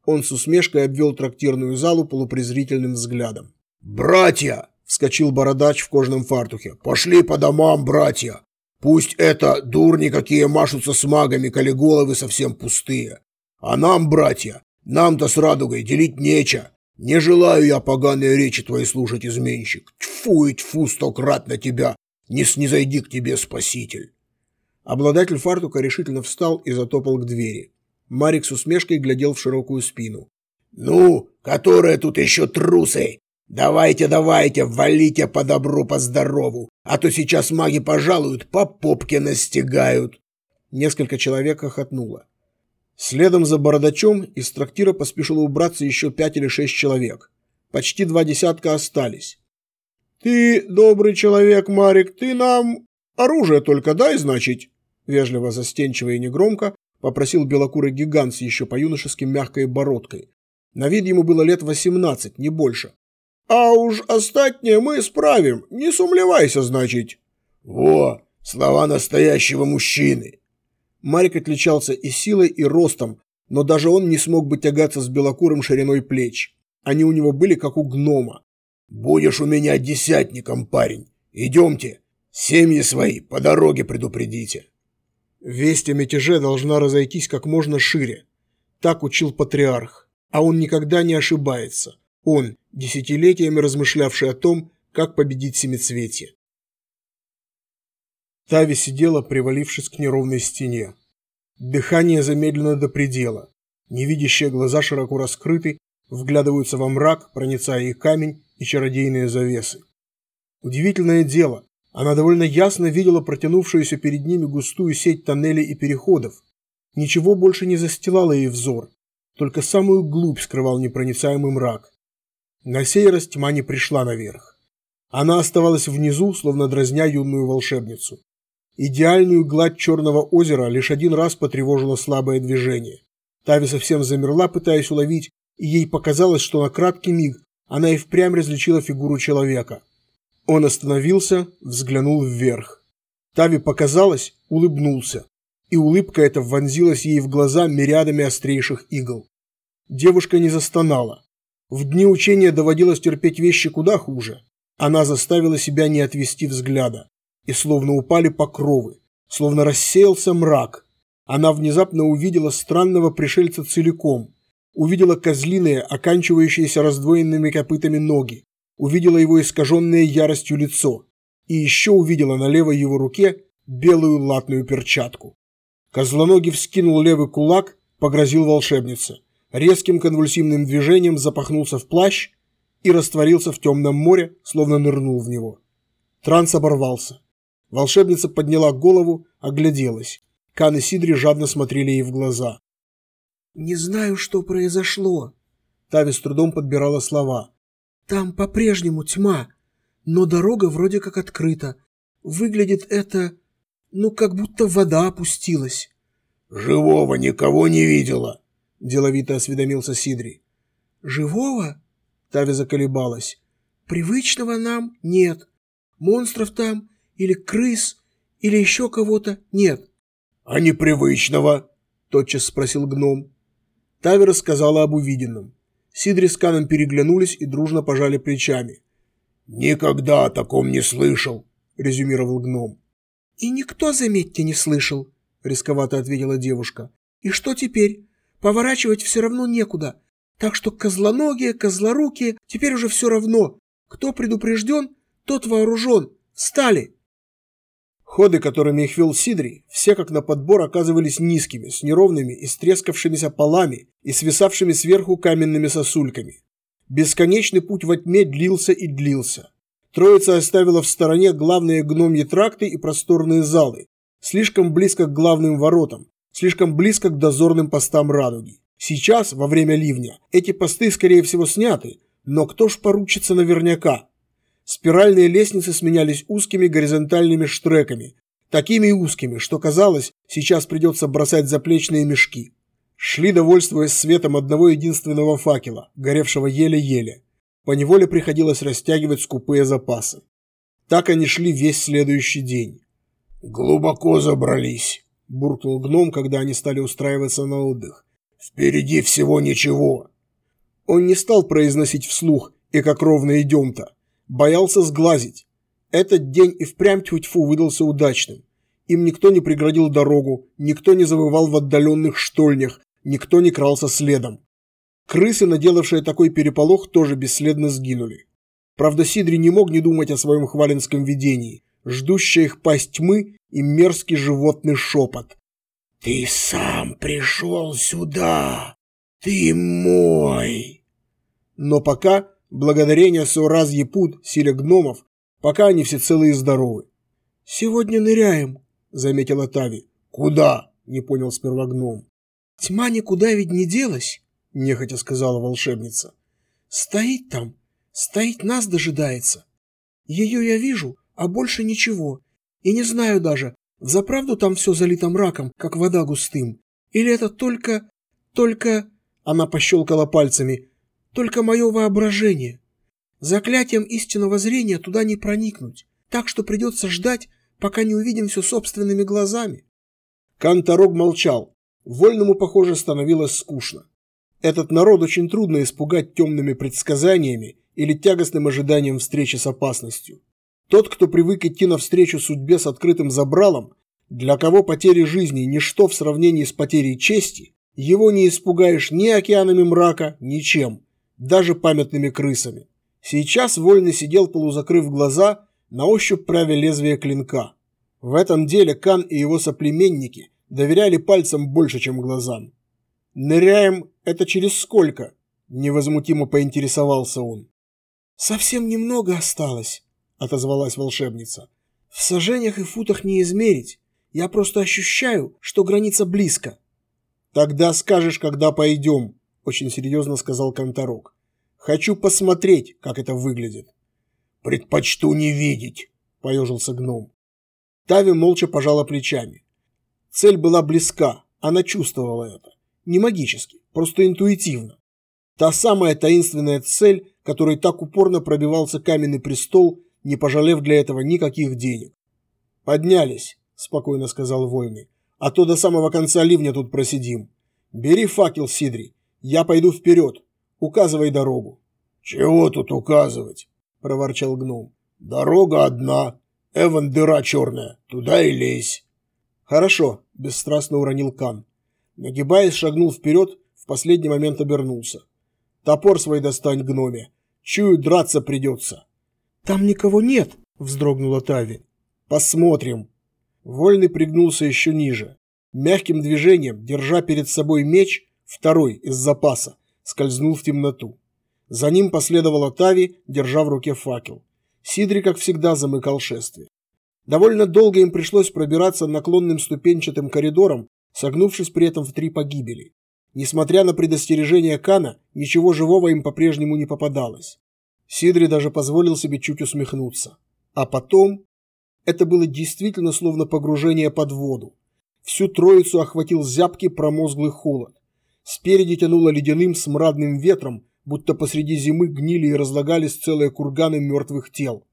Speaker 2: Он с усмешкой обвел трактирную залу полупрезрительным взглядом.
Speaker 1: «Братья, вскочил бородач в кожаном фартухе. «Пошли по домам, братья! Пусть это дурни какие машутся с магами, коли головы совсем пустые. А нам, братья, нам-то с радугой делить нече. Не желаю я поганые речи твои слушать, изменщик. Тьфу и тьфу стократ на тебя, не снизойди к тебе, спаситель!»
Speaker 2: Обладатель фартука решительно встал и затопал к двери. Марик с усмешкой глядел в широкую спину.
Speaker 1: «Ну, которые тут еще трусы? «Давайте, давайте, валите по добру, по здорову, а то сейчас маги пожалуют, по попке настигают!»
Speaker 2: Несколько человек охотнуло. Следом за бородачом из трактира поспешило убраться еще пять или шесть человек. Почти два десятка остались. «Ты, добрый человек, Марик, ты нам оружие только дай, значит?» Вежливо, застенчиво и негромко попросил белокурый гигант с еще по-юношески мягкой бородкой. На вид ему было лет восемнадцать, не больше. А уж остатнее мы справим, не сумлевайся, значит.
Speaker 1: Во, слова настоящего мужчины.
Speaker 2: Марик отличался и силой, и ростом, но даже он не смог бы тягаться с белокурым шириной плеч. Они у него были как у гнома.
Speaker 1: Будешь у меня десятником, парень. Идемте. Семьи свои по дороге предупредите.
Speaker 2: Весть о мятеже должна разойтись как можно шире. Так учил патриарх. А он никогда не ошибается. Он, десятилетиями размышлявший о том, как победить семицветие. Тави сидела, привалившись к неровной стене. Дыхание замедлено до предела.
Speaker 1: Невидящие глаза широко раскрыты, вглядываются во мрак, проницая и камень, и чародейные завесы. Удивительное дело, она довольно ясно видела протянувшуюся перед ними густую сеть тоннелей и переходов. Ничего больше не застилало ей взор, только самую глубь скрывал непроницаемый мрак. На сей раз тьма не пришла наверх. Она оставалась внизу, словно дразня юную волшебницу. Идеальную гладь черного озера лишь один раз потревожило слабое движение. Тави совсем замерла, пытаясь уловить, и ей показалось, что на краткий миг она и впрямь различила фигуру человека. Он остановился, взглянул вверх. Тави показалось, улыбнулся, и улыбка эта вонзилась ей в глаза мириадами острейших игл. Девушка не застонала. В дни учения доводилось терпеть вещи куда хуже. Она заставила себя не отвести взгляда. И словно упали покровы, словно рассеялся мрак. Она внезапно увидела странного пришельца целиком. Увидела козлиные, оканчивающиеся раздвоенными копытами ноги. Увидела его искаженное яростью лицо. И еще увидела на левой его руке белую латную перчатку. Козлоногий вскинул левый кулак, погрозил волшебнице резким конвульсивным движением запахнулся в плащ и растворился в темном море, словно нырнул в него. Транс оборвался. Волшебница подняла голову, огляделась. Кан и Сидри жадно смотрели ей в глаза.
Speaker 2: «Не знаю, что произошло», —
Speaker 1: Тави с трудом подбирала слова.
Speaker 2: «Там по-прежнему тьма, но дорога вроде как открыта. Выглядит это, ну, как будто вода опустилась».
Speaker 1: «Живого никого не видела», – деловито осведомился Сидри.
Speaker 2: «Живого?»
Speaker 1: – Тави заколебалась.
Speaker 2: «Привычного нам нет. Монстров там, или крыс, или еще кого-то нет».
Speaker 1: «А непривычного?» – тотчас спросил гном. Тави рассказала об увиденном. Сидри с Каном переглянулись и дружно пожали плечами. «Никогда о таком не слышал», – резюмировал гном.
Speaker 2: «И никто, заметьте, не слышал», – рисковато ответила девушка. «И что теперь? Поворачивать все равно некуда. Так что козлоногие, козлорукие, теперь уже все равно. Кто предупрежден, тот вооружен. Встали!»
Speaker 1: Ходы, которыми их вел Сидри, все как на подбор оказывались низкими, с неровными и стрескавшимися полами и свисавшими сверху каменными сосульками. Бесконечный путь во тьме длился и длился. Троица оставила в стороне главные гномьи тракты и просторные залы, слишком близко к главным воротам, слишком близко к дозорным постам радуги. Сейчас, во время ливня, эти посты, скорее всего, сняты, но кто ж поручится наверняка? Спиральные лестницы сменялись узкими горизонтальными штреками, такими узкими, что казалось, сейчас придется бросать заплечные мешки. Шли, довольствуясь светом одного единственного факела, горевшего еле-еле. Поневоле приходилось растягивать скупые запасы. Так они шли весь следующий день. «Глубоко забрались», буркнул гном, когда они стали устраиваться на отдых. «Впереди всего ничего!» Он не стал произносить вслух «и как ровно идем-то». Боялся сглазить. Этот день и впрямь тьфу выдался удачным. Им никто не преградил дорогу, никто не завывал в отдаленных штольнях, никто не крался следом. Крысы, наделавшие такой переполох, тоже бесследно сгинули. Правда, Сидри не мог не думать о своем хваленском видении. Ждущая их пасть тьмы и мерзкий животный шепот. «Ты сам пришел сюда! Ты мой!» Но пока, благодарение Саураз Епут, силе гномов, пока они все целые и здоровы.
Speaker 2: «Сегодня ныряем», —
Speaker 1: заметила Тави. «Куда?» — не понял сперва гном.
Speaker 2: «Тьма никуда ведь не делась», —
Speaker 1: нехотя сказала волшебница.
Speaker 2: «Стоит там, стоит нас дожидается. Ее я вижу, а больше ничего. И не знаю даже, взаправду там все залито мраком, как вода густым, или это только... только...» Она пощелкала пальцами. «Только мое воображение. Заклятием истинного зрения туда не проникнуть, так что придется ждать, пока не увидим все собственными глазами».
Speaker 1: Канторог молчал. Вольному, похоже, становилось скучно. Этот народ очень трудно испугать темными предсказаниями или тягостным ожиданием встречи с опасностью. Тот, кто привык идти навстречу судьбе с открытым забралом, для кого потери жизни – ничто в сравнении с потерей чести, его не испугаешь ни океанами мрака, ничем, даже памятными крысами. Сейчас Вольный сидел, полузакрыв глаза, на ощупь правя лезвие клинка. В этом деле Кан и его соплеменники доверяли пальцам больше, чем глазам. Ныряем это через сколько? Невозмутимо поинтересовался он.
Speaker 2: Совсем немного осталось, отозвалась волшебница. В сажениях и футах не измерить. Я просто ощущаю, что граница близко.
Speaker 1: Тогда скажешь, когда пойдем, очень серьезно сказал Конторок. Хочу посмотреть, как это выглядит. Предпочту не видеть, поежился гном. Тави молча пожала плечами. Цель была близка, она чувствовала это. Не магически, просто интуитивно. Та самая таинственная цель, которой так упорно пробивался каменный престол, не пожалев для этого никаких денег. «Поднялись», – спокойно сказал Вольный, – «а то до самого конца ливня тут просидим. Бери факел, Сидри, я пойду вперед, указывай дорогу». «Чего тут указывать?» – проворчал гном. «Дорога одна, Эван дыра черная, туда и лезь». «Хорошо», – бесстрастно уронил Кан. Нагибаясь, шагнул вперед, в последний момент обернулся. «Топор свой достань, гноме. Чую, драться придется».
Speaker 2: «Там никого нет», – вздрогнула Тави.
Speaker 1: «Посмотрим». Вольный пригнулся еще ниже. Мягким движением, держа перед собой меч, второй из запаса, скользнул в темноту. За ним последовала Тави, держа в руке факел. Сидри, как всегда, замыкал шествие. Довольно долго им пришлось пробираться наклонным ступенчатым коридором, согнувшись при этом в три погибели. Несмотря на предостережение Кана, ничего живого им по-прежнему не попадалось. Сидри даже позволил себе чуть усмехнуться. А потом... Это было действительно словно погружение под воду. Всю троицу охватил зябкий промозглый холод. Спереди тянуло ледяным смрадным ветром, будто посреди зимы гнили и разлагались целые курганы мертвых тел.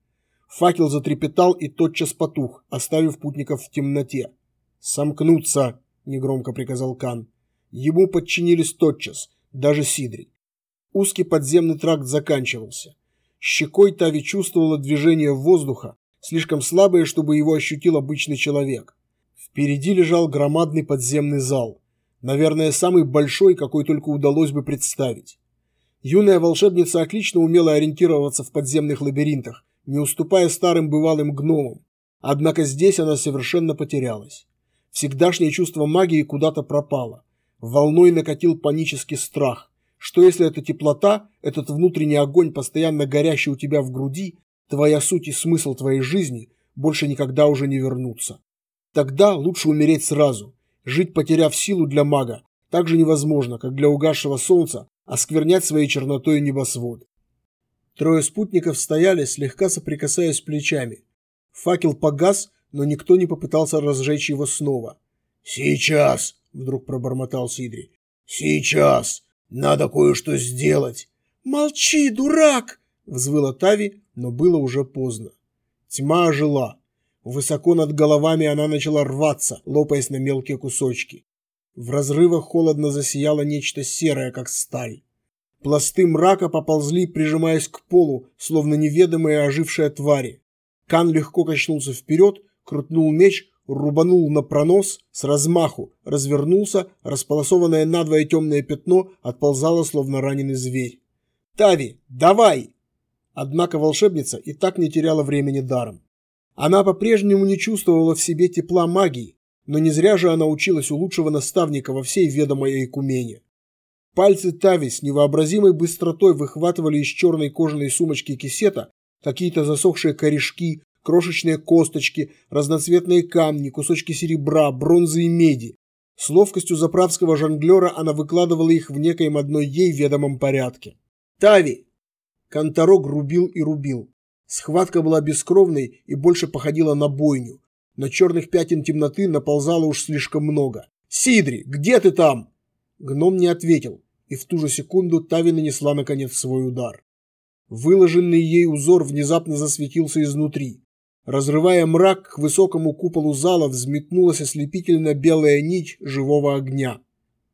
Speaker 1: Факел затрепетал и тотчас потух, оставив путников в темноте. «Сомкнуться!» – негромко приказал Кан. Ему подчинились тотчас, даже Сидри. Узкий подземный тракт заканчивался. Щекой Тави чувствовала движение воздуха, слишком слабое, чтобы его ощутил обычный человек. Впереди лежал громадный подземный зал. Наверное, самый большой, какой только удалось бы представить. Юная волшебница отлично умела ориентироваться в подземных лабиринтах, не уступая старым бывалым гномам. Однако здесь она совершенно потерялась. Всегдашнее чувство магии куда-то пропало. Волной накатил панический страх. Что если эта теплота, этот внутренний огонь, постоянно горящий у тебя в груди, твоя суть и смысл твоей жизни, больше никогда уже не вернутся? Тогда лучше умереть сразу. Жить, потеряв силу для мага, так же невозможно, как для угасшего солнца осквернять своей чернотой небосвод. Трое спутников стояли, слегка соприкасаясь плечами. Факел погас, но никто не попытался разжечь его снова.
Speaker 3: «Сейчас!» — вдруг пробормотал Сидри. «Сейчас! Надо кое-что сделать!»
Speaker 2: «Молчи, дурак!» — взвыла Тави, но было уже поздно.
Speaker 1: Тьма ожила. Высоко над головами она начала рваться, лопаясь на мелкие кусочки. В разрывах холодно засияло нечто серое, как сталь. Пласты мрака поползли, прижимаясь к полу, словно неведомые ожившие твари. Кан легко качнулся вперед, крутнул меч, рубанул на пронос, с размаху, развернулся, располосованное надвое темное пятно отползало, словно раненый зверь. «Тави, давай!» Однако волшебница и так не теряла времени даром. Она по-прежнему не чувствовала в себе тепла магии, но не зря же она училась у лучшего наставника во всей ведомой Экумене. Пальцы Тави с невообразимой быстротой выхватывали из черной кожаной сумочки кисета какие-то засохшие корешки, крошечные косточки, разноцветные камни, кусочки серебра, бронзы и меди. С ловкостью заправского жонглера она выкладывала их в некоем одной ей ведомом порядке. «Тави!» Конторок рубил и рубил. Схватка была бескровной и больше походила на бойню. На черных пятен темноты наползало уж слишком много. «Сидри, где ты там?» Гном не ответил, и в ту же секунду Тави нанесла наконец свой удар. Выложенный ей узор внезапно засветился изнутри. Разрывая мрак, к высокому куполу зала взметнулась ослепительно белая нить живого огня.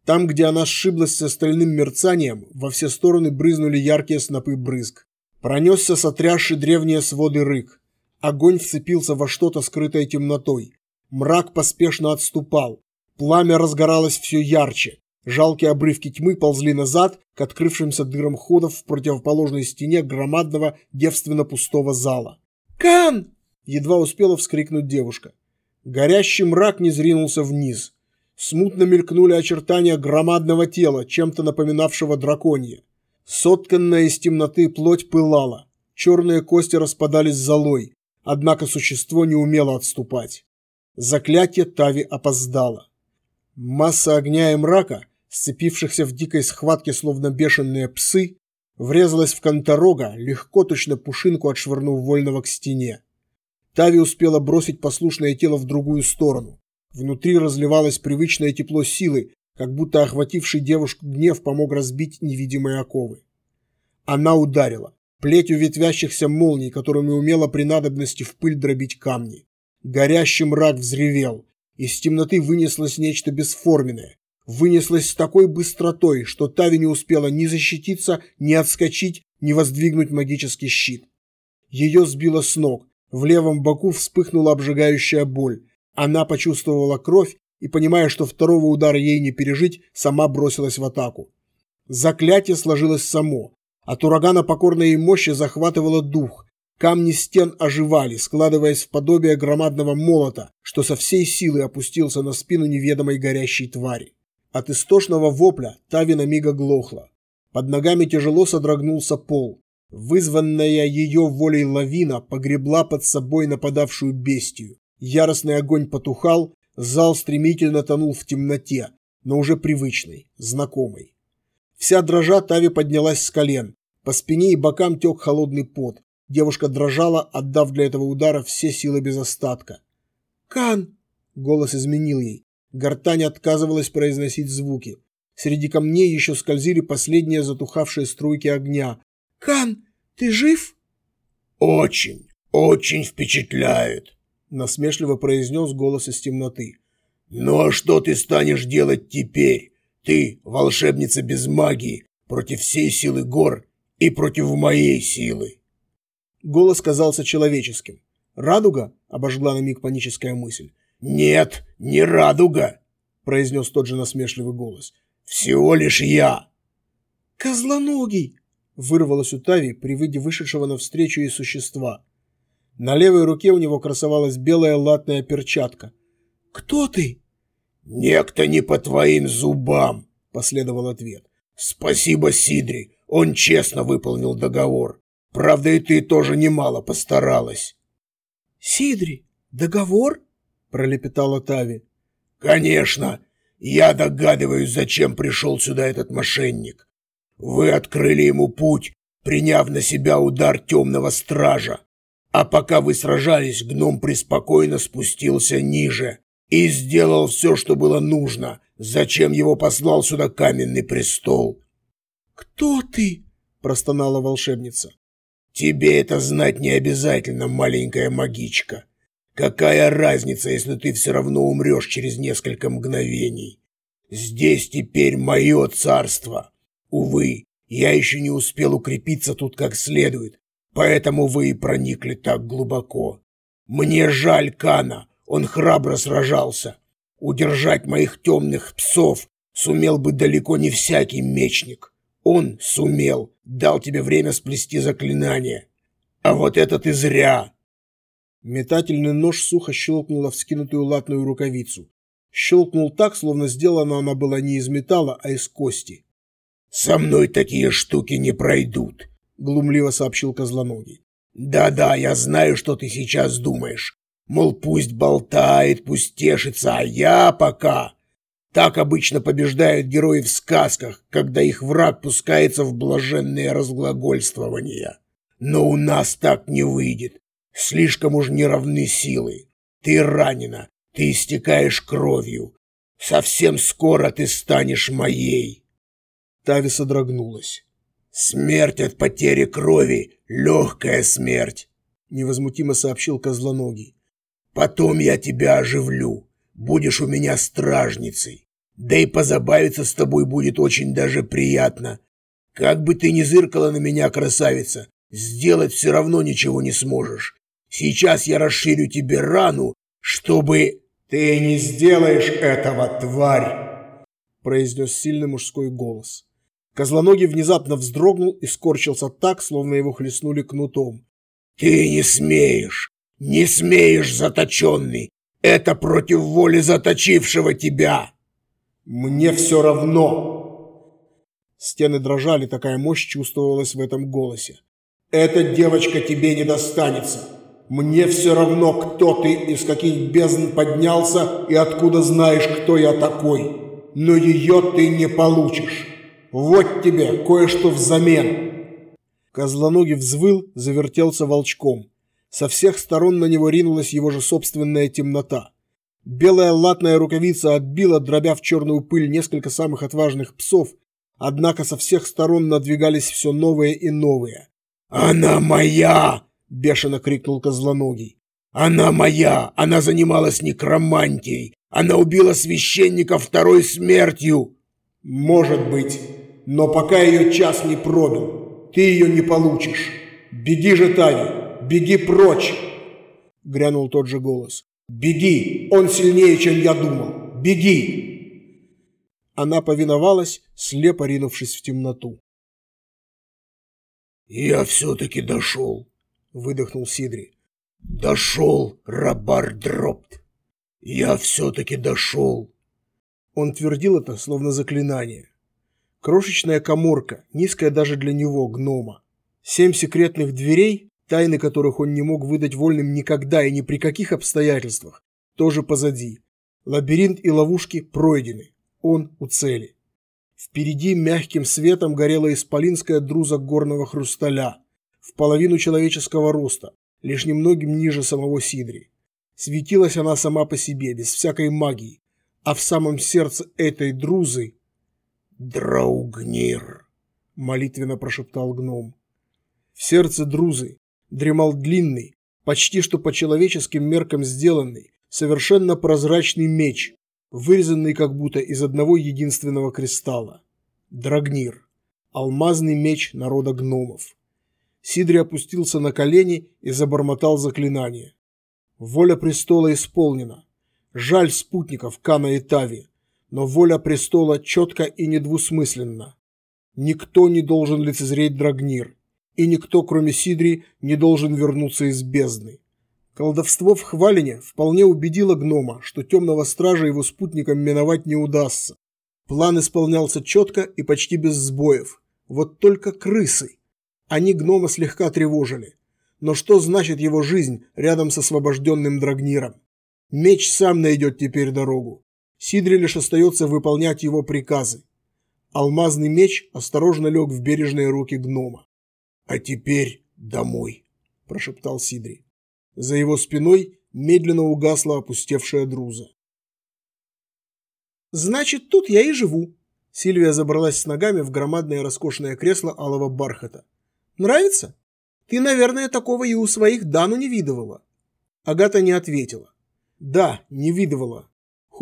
Speaker 1: Там, где она сшиблась с остальным мерцанием, во все стороны брызнули яркие снопы брызг. Пронесся сотрясший древние своды рык. Огонь вцепился во что-то скрытое темнотой. Мрак поспешно отступал. Пламя разгоралось все ярче. Жалкие обрывки тьмы ползли назад к открывшимся дырам ходов в противоположной стене громадного девственно пустого зала.
Speaker 2: «Кан!»
Speaker 1: — едва успела вскрикнуть девушка. Горящий мрак не зринулся вниз. Смутно мелькнули очертания громадного тела, чем-то напоминавшего драконье. Сотканная из темноты плоть пылала, черные кости распадались золой, однако существо не умело отступать. Заклятие Тави опоздало. Масса огня и мрака, сцепившихся в дикой схватке словно бешеные псы, врезалась в конторога, легко точно пушинку отшвырнув вольного к стене. Тави успела бросить послушное тело в другую сторону. Внутри разливалось привычное тепло силы, как будто охвативший девушку гнев помог разбить невидимые оковы. Она ударила, плетью ветвящихся молний, которыми умела при надобности в пыль дробить камни. Горящий мрак взревел. Из темноты вынеслось нечто бесформенное. Вынеслось с такой быстротой, что Тави не успела ни защититься, ни отскочить, ни воздвигнуть магический щит. Ее сбило с ног. В левом боку вспыхнула обжигающая боль. Она почувствовала кровь и, понимая, что второго удара ей не пережить, сама бросилась в атаку. Заклятие сложилось само. От урагана покорной мощи захватывало дух. Камни стен оживали, складываясь в подобие громадного молота, что со всей силы опустился на спину неведомой горящей твари. От истошного вопля Тави на миг. Под ногами тяжело содрогнулся пол. Вызванная ее волей лавина погребла под собой нападавшую бестию. Яростный огонь потухал, зал стремительно тонул в темноте, но уже привычной, знакомой. Вся дрожа Тави поднялась с колен. По спине и бокам тек холодный пот. Девушка дрожала, отдав для этого удара все силы без остатка. «Кан!» — голос изменил ей. Гортань отказывалась произносить звуки. Среди камней еще скользили последние затухавшие струйки огня. «Кан, ты жив?»
Speaker 3: «Очень, очень впечатляет!»
Speaker 1: насмешливо произнес голос из темноты.
Speaker 3: «Ну а что ты станешь делать теперь? Ты, волшебница без магии, против всей силы гор и против моей силы!»
Speaker 1: Голос казался человеческим. «Радуга?» – обожгла на миг паническая мысль.
Speaker 3: «Нет, не радуга!» – произнес тот же насмешливый голос. «Всего лишь я!»
Speaker 2: «Козлоногий!» – вырвалось у Тави при виде вышедшего навстречу ей существа.
Speaker 1: На левой руке у него красовалась белая латная перчатка.
Speaker 2: «Кто ты?»
Speaker 3: «Некто не по твоим зубам», — последовал ответ. «Спасибо, Сидри, он честно выполнил договор. Правда, и ты тоже немало постаралась».
Speaker 2: «Сидри, договор?» — пролепетала Тави.
Speaker 3: «Конечно. Я догадываюсь, зачем пришел сюда этот мошенник. Вы открыли ему путь, приняв на себя удар темного стража. А пока вы сражались, гном преспокойно спустился ниже и сделал все, что было нужно. Зачем его послал сюда каменный престол?
Speaker 2: «Кто ты?» – простонала волшебница.
Speaker 3: «Тебе это знать не обязательно, маленькая магичка. Какая разница, если ты все равно умрешь через несколько мгновений? Здесь теперь мое царство. Увы, я еще не успел укрепиться тут как следует, Поэтому вы и проникли так глубоко. Мне жаль Кана, он храбро сражался. Удержать моих темных псов сумел бы далеко не всякий мечник. Он сумел, дал тебе время сплести заклинание. А вот это ты зря.
Speaker 1: Метательный нож сухо щелкнул в скинутую латную рукавицу. Щелкнул так, словно сделана она была не из металла, а из кости.
Speaker 3: «Со мной такие штуки не пройдут
Speaker 1: глумливо сообщил Козлоногий.
Speaker 3: «Да-да, я знаю, что ты сейчас думаешь. Мол, пусть болтает, пусть тешится, а я пока...» Так обычно побеждают герои в сказках, когда их враг пускается в блаженные разглагольствования. Но у нас так не выйдет. Слишком уж неравны силы. Ты ранена, ты истекаешь кровью. Совсем скоро ты станешь моей.
Speaker 1: Тави содрогнулась.
Speaker 3: «Смерть от потери крови — легкая смерть», —
Speaker 1: невозмутимо сообщил Козлоногий.
Speaker 3: «Потом я тебя оживлю. Будешь у меня стражницей. Да и позабавиться с тобой будет очень даже приятно. Как бы ты ни зыркала на меня, красавица, сделать все равно ничего не сможешь. Сейчас я расширю тебе рану, чтобы...»
Speaker 1: «Ты не сделаешь этого, тварь!» — произнес сильный мужской голос. Козлоногий внезапно вздрогнул и скорчился так, словно его хлестнули кнутом.
Speaker 3: «Ты не смеешь! Не смеешь, заточенный! Это против воли заточившего тебя!»
Speaker 1: Мне все равно. Стены дрожали, такая мощь чувствовалась в этом голосе. Эта девочка тебе не достанется. Мне все равно, кто ты, из каких бездн поднялся и откуда знаешь, кто я такой. Но ее ты не получишь. Вот тебе кое-что взамен. Козлоногий взвыл, завертелся волчком. Со всех сторон на него ринулась его же собственная темнота. Белая латная рукавица отбила, дробя в черную пыль несколько самых отважных псов, однако со всех сторон надвигались все новые и новые. «Она моя!» – бешено крикнул Козлоногий. «Она моя! Она занималась некромантией! Она убила священника второй смертью!» «Может быть, но пока ее час не пробил, ты ее не получишь. Беги же, Тави, беги прочь!» Грянул тот же голос. «Беги! Он сильнее, чем я думал! Беги!» Она повиновалась, слепо ринувшись в темноту.
Speaker 3: «Я все-таки дошел», — выдохнул Сидри. «Дошел, Рабар Дропт! Я все-таки дошел!»
Speaker 1: Он твердил это, словно заклинание. Крошечная коморка, низкая даже для него, гнома. Семь секретных дверей, тайны которых он не мог выдать вольным никогда и ни при каких обстоятельствах, тоже позади. Лабиринт и ловушки пройдены. Он у цели. Впереди мягким светом горела исполинская друза горного хрусталя, в половину человеческого роста, лишь немногим ниже самого Сидри. Светилась она сама по себе, без всякой магии, а в самом сердце этой друзы
Speaker 3: «Драугнир», —
Speaker 1: молитвенно прошептал гном. В сердце друзы дремал длинный, почти что по человеческим меркам сделанный, совершенно прозрачный меч, вырезанный как будто из одного единственного кристалла. Драгнир. Алмазный меч народа гномов. Сидри опустился на колени и забормотал заклинание. Воля престола исполнена. Жаль спутников Кана и Тави, но воля престола четко и недвусмысленна. Никто не должен лицезреть Драгнир и никто, кроме Сидри, не должен вернуться из бездны. Колдовство в Хвалине вполне убедило гнома, что темного стража его спутникам миновать не удастся. План исполнялся четко и почти без сбоев. Вот только крысы. Они гнома слегка тревожили. Но что значит его жизнь рядом с освобожденным Драгниром? Меч сам найдет теперь дорогу. Сидре лишь остается выполнять его приказы. Алмазный меч осторожно лег в бережные руки гнома.
Speaker 3: «А теперь домой», – прошептал Сидри.
Speaker 1: За его спиной медленно угасла опустевшая друза. «Значит, тут я и живу». Сильвия забралась с ногами в громадное роскошное кресло алого бархата. «Нравится? Ты, наверное, такого и у своих Дану не видывала». Агата не ответила. «Да, не видывала.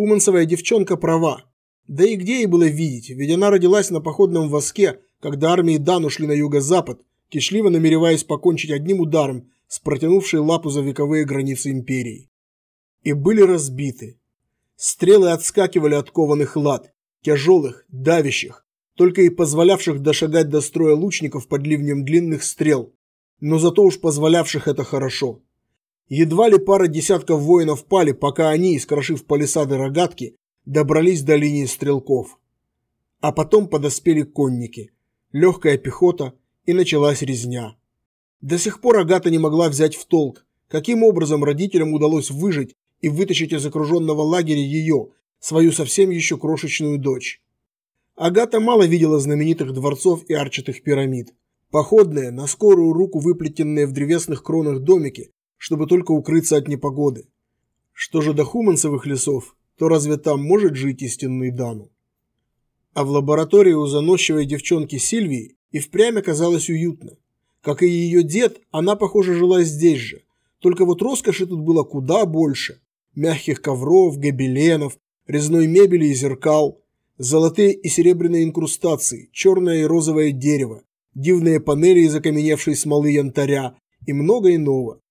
Speaker 1: Хумансовая девчонка права. Да и где ей было видеть, ведь она родилась на походном воске, когда армии Дан ушли на юго-запад, кишливо намереваясь покончить одним ударом с протянувшей лапу за вековые границы империи. И были разбиты. Стрелы отскакивали от кованых лад, тяжелых, давящих, только и позволявших дошагать до строя лучников под ливнем длинных стрел, но зато уж позволявших это хорошо. Едва ли пара десятков воинов пали, пока они, искрошив палисады рогатки, добрались до линии стрелков. А потом подоспели конники, легкая пехота, и началась резня. До сих пор Агата не могла взять в толк, каким образом родителям удалось выжить и вытащить из окруженного лагеря ее, свою совсем еще крошечную дочь. Агата мало видела знаменитых дворцов и арчатых пирамид. Походные, на скорую руку выплетенные в древесных кронах домики, чтобы только укрыться от непогоды. Что же до хуманцевых лесов, то разве там может жить истинный Дану? А в лаборатории у заносчивой девчонки Сильвии и впрямь оказалось уютно. Как и ее дед, она, похоже, жила здесь же. Только вот роскоши тут было куда больше. Мягких ковров, гобеленов, резной мебели и зеркал, золотые и серебряные инкрустации, черное и розовое дерево, дивные панели из окаменевшей смолы янтаря и много иного.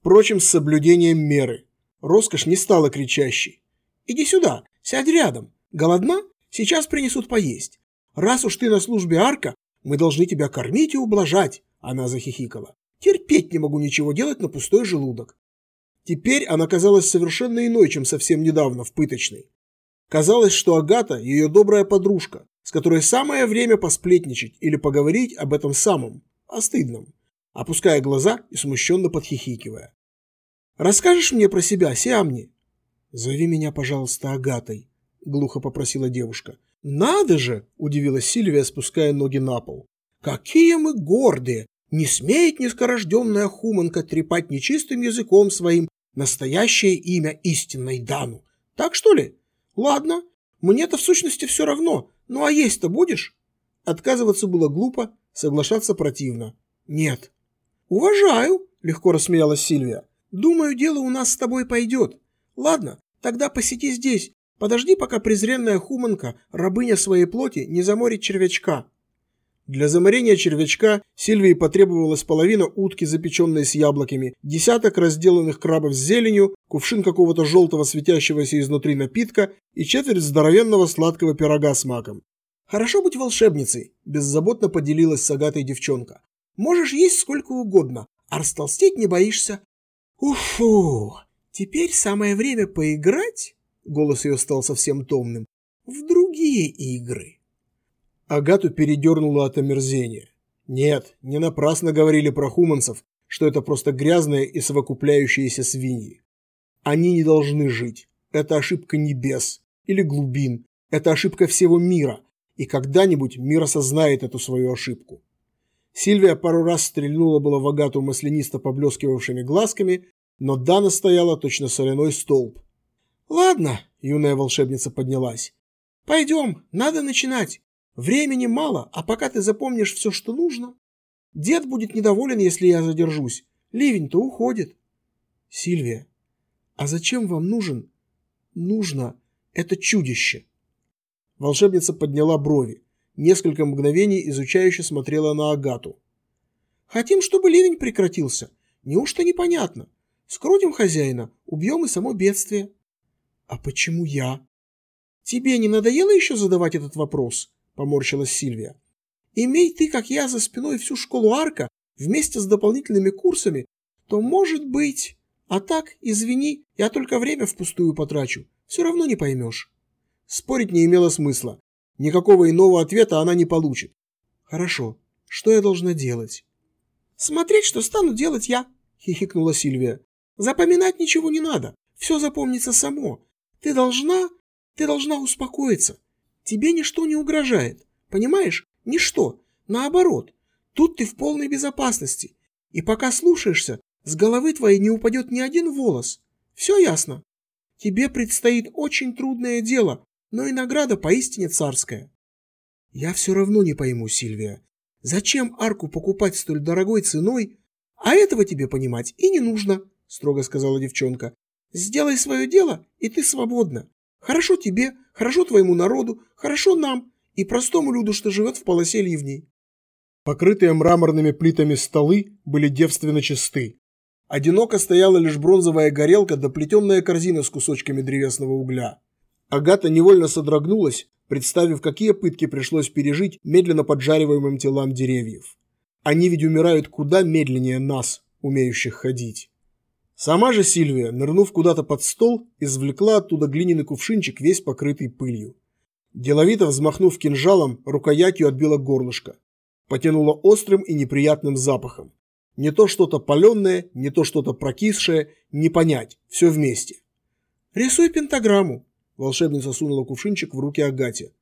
Speaker 1: Впрочем, с соблюдением меры. Роскошь не стала кричащей. «Иди сюда, сядь рядом. Голодна? Сейчас принесут поесть. Раз уж ты на службе арка, мы должны тебя кормить и ублажать. Она захихикала. Терпеть не могу ничего делать на пустой желудок. Теперь она казалась совершенно иной, чем совсем недавно в пыточной.
Speaker 2: Казалось, что Агата – ее добрая подружка, с которой самое время посплетничать или поговорить об этом самом, о стыдном, опуская глаза и смущенно подхихикивая. «Расскажешь мне про себя, Сиамни?» «Зови меня, пожалуйста, Агатой», – глухо попросила девушка. «Надо же!» – удивилась Сильвия, спуская ноги на пол. «Какие мы гордые! Не смеет нескорожденная хуманка трепать нечистым языком своим настоящее имя истинной Дану. Так что ли? Ладно, мне-то в сущности все равно. Ну а есть-то будешь? Отказываться было глупо, соглашаться противно. Нет. Уважаю, легко рассмеялась Сильвия. Думаю, дело у нас с тобой пойдет. Ладно, тогда посиди здесь. Подожди, пока презренная хуманка, рабыня своей плоти, не заморит червячка. Для заморения червячка Сильвии потребовалась половина утки, запеченной с яблоками, десяток разделанных крабов с зеленью, кувшин какого-то желтого светящегося изнутри напитка и четверть здоровенного сладкого пирога с маком. «Хорошо быть волшебницей», – беззаботно поделилась с Агатой девчонка. «Можешь есть сколько угодно, а растолстеть не боишься». «Уфу! Теперь самое время поиграть?» – голос ее стал совсем томным. «В другие игры».
Speaker 1: Агату передернуло от омерзения. Нет, не напрасно говорили про хуманцев, что это просто грязные и совокупляющиеся свиньи. Они не должны жить. Это ошибка небес или глубин. Это ошибка всего мира. И когда-нибудь мир осознает эту свою ошибку. Сильвия пару раз стрельнула было в Агату маслянисто поблескивавшими глазками, но Дана стояла точно соляной столб.
Speaker 2: «Ладно», — юная волшебница поднялась. «Пойдем, надо начинать. Времени мало, а пока ты запомнишь все, что нужно. Дед будет недоволен, если я задержусь. Ливень-то уходит. Сильвия, а зачем вам нужен... Нужно это чудище?
Speaker 1: Волшебница подняла брови. Несколько мгновений изучающе смотрела на Агату.
Speaker 2: Хотим, чтобы ливень прекратился. Неужто непонятно? Скрутим хозяина, убьем и само бедствие. А почему я? Тебе не надоело еще задавать этот вопрос? поморщилась Сильвия. Имей ты, как я, за спиной всю школу арка вместе с дополнительными курсами, то, может быть... А так, извини, я только время впустую потрачу. Все равно не поймешь.
Speaker 1: Спорить не имело смысла. Никакого иного ответа она не получит.
Speaker 2: Хорошо. Что я должна делать? Смотреть, что стану делать я, хихикнула Сильвия. Запоминать ничего не надо. Все запомнится само. Ты должна... Ты должна успокоиться. Тебе ничто не угрожает. Понимаешь? Ничто. Наоборот. Тут ты в полной безопасности. И пока слушаешься, с головы твоей не упадет ни один волос. Все ясно? Тебе предстоит очень трудное дело, но и награда поистине царская. Я все равно не пойму, Сильвия. Зачем арку покупать столь дорогой ценой? А этого тебе понимать и не нужно, строго сказала девчонка. Сделай свое дело, и ты свободна. Хорошо тебе, хорошо твоему народу, хорошо нам и простому люду, что живет в полосе ливней.
Speaker 1: Покрытые мраморными плитами столы были девственно чисты. Одиноко стояла лишь бронзовая горелка да плетенная корзина с кусочками древесного угля. Агата невольно содрогнулась, представив, какие пытки пришлось пережить медленно поджариваемым телам деревьев. Они ведь умирают куда медленнее нас, умеющих ходить. Сама же Сильвия, нырнув куда-то под стол, извлекла оттуда глиняный кувшинчик, весь покрытый пылью. Деловито взмахнув кинжалом, рукоятью отбила горлышко. Потянула острым и неприятным запахом. Не то что-то паленое, не то что-то прокисшее, не понять, все вместе.
Speaker 2: «Рисуй пентаграмму», – волшебница сунула кувшинчик в руки Агате.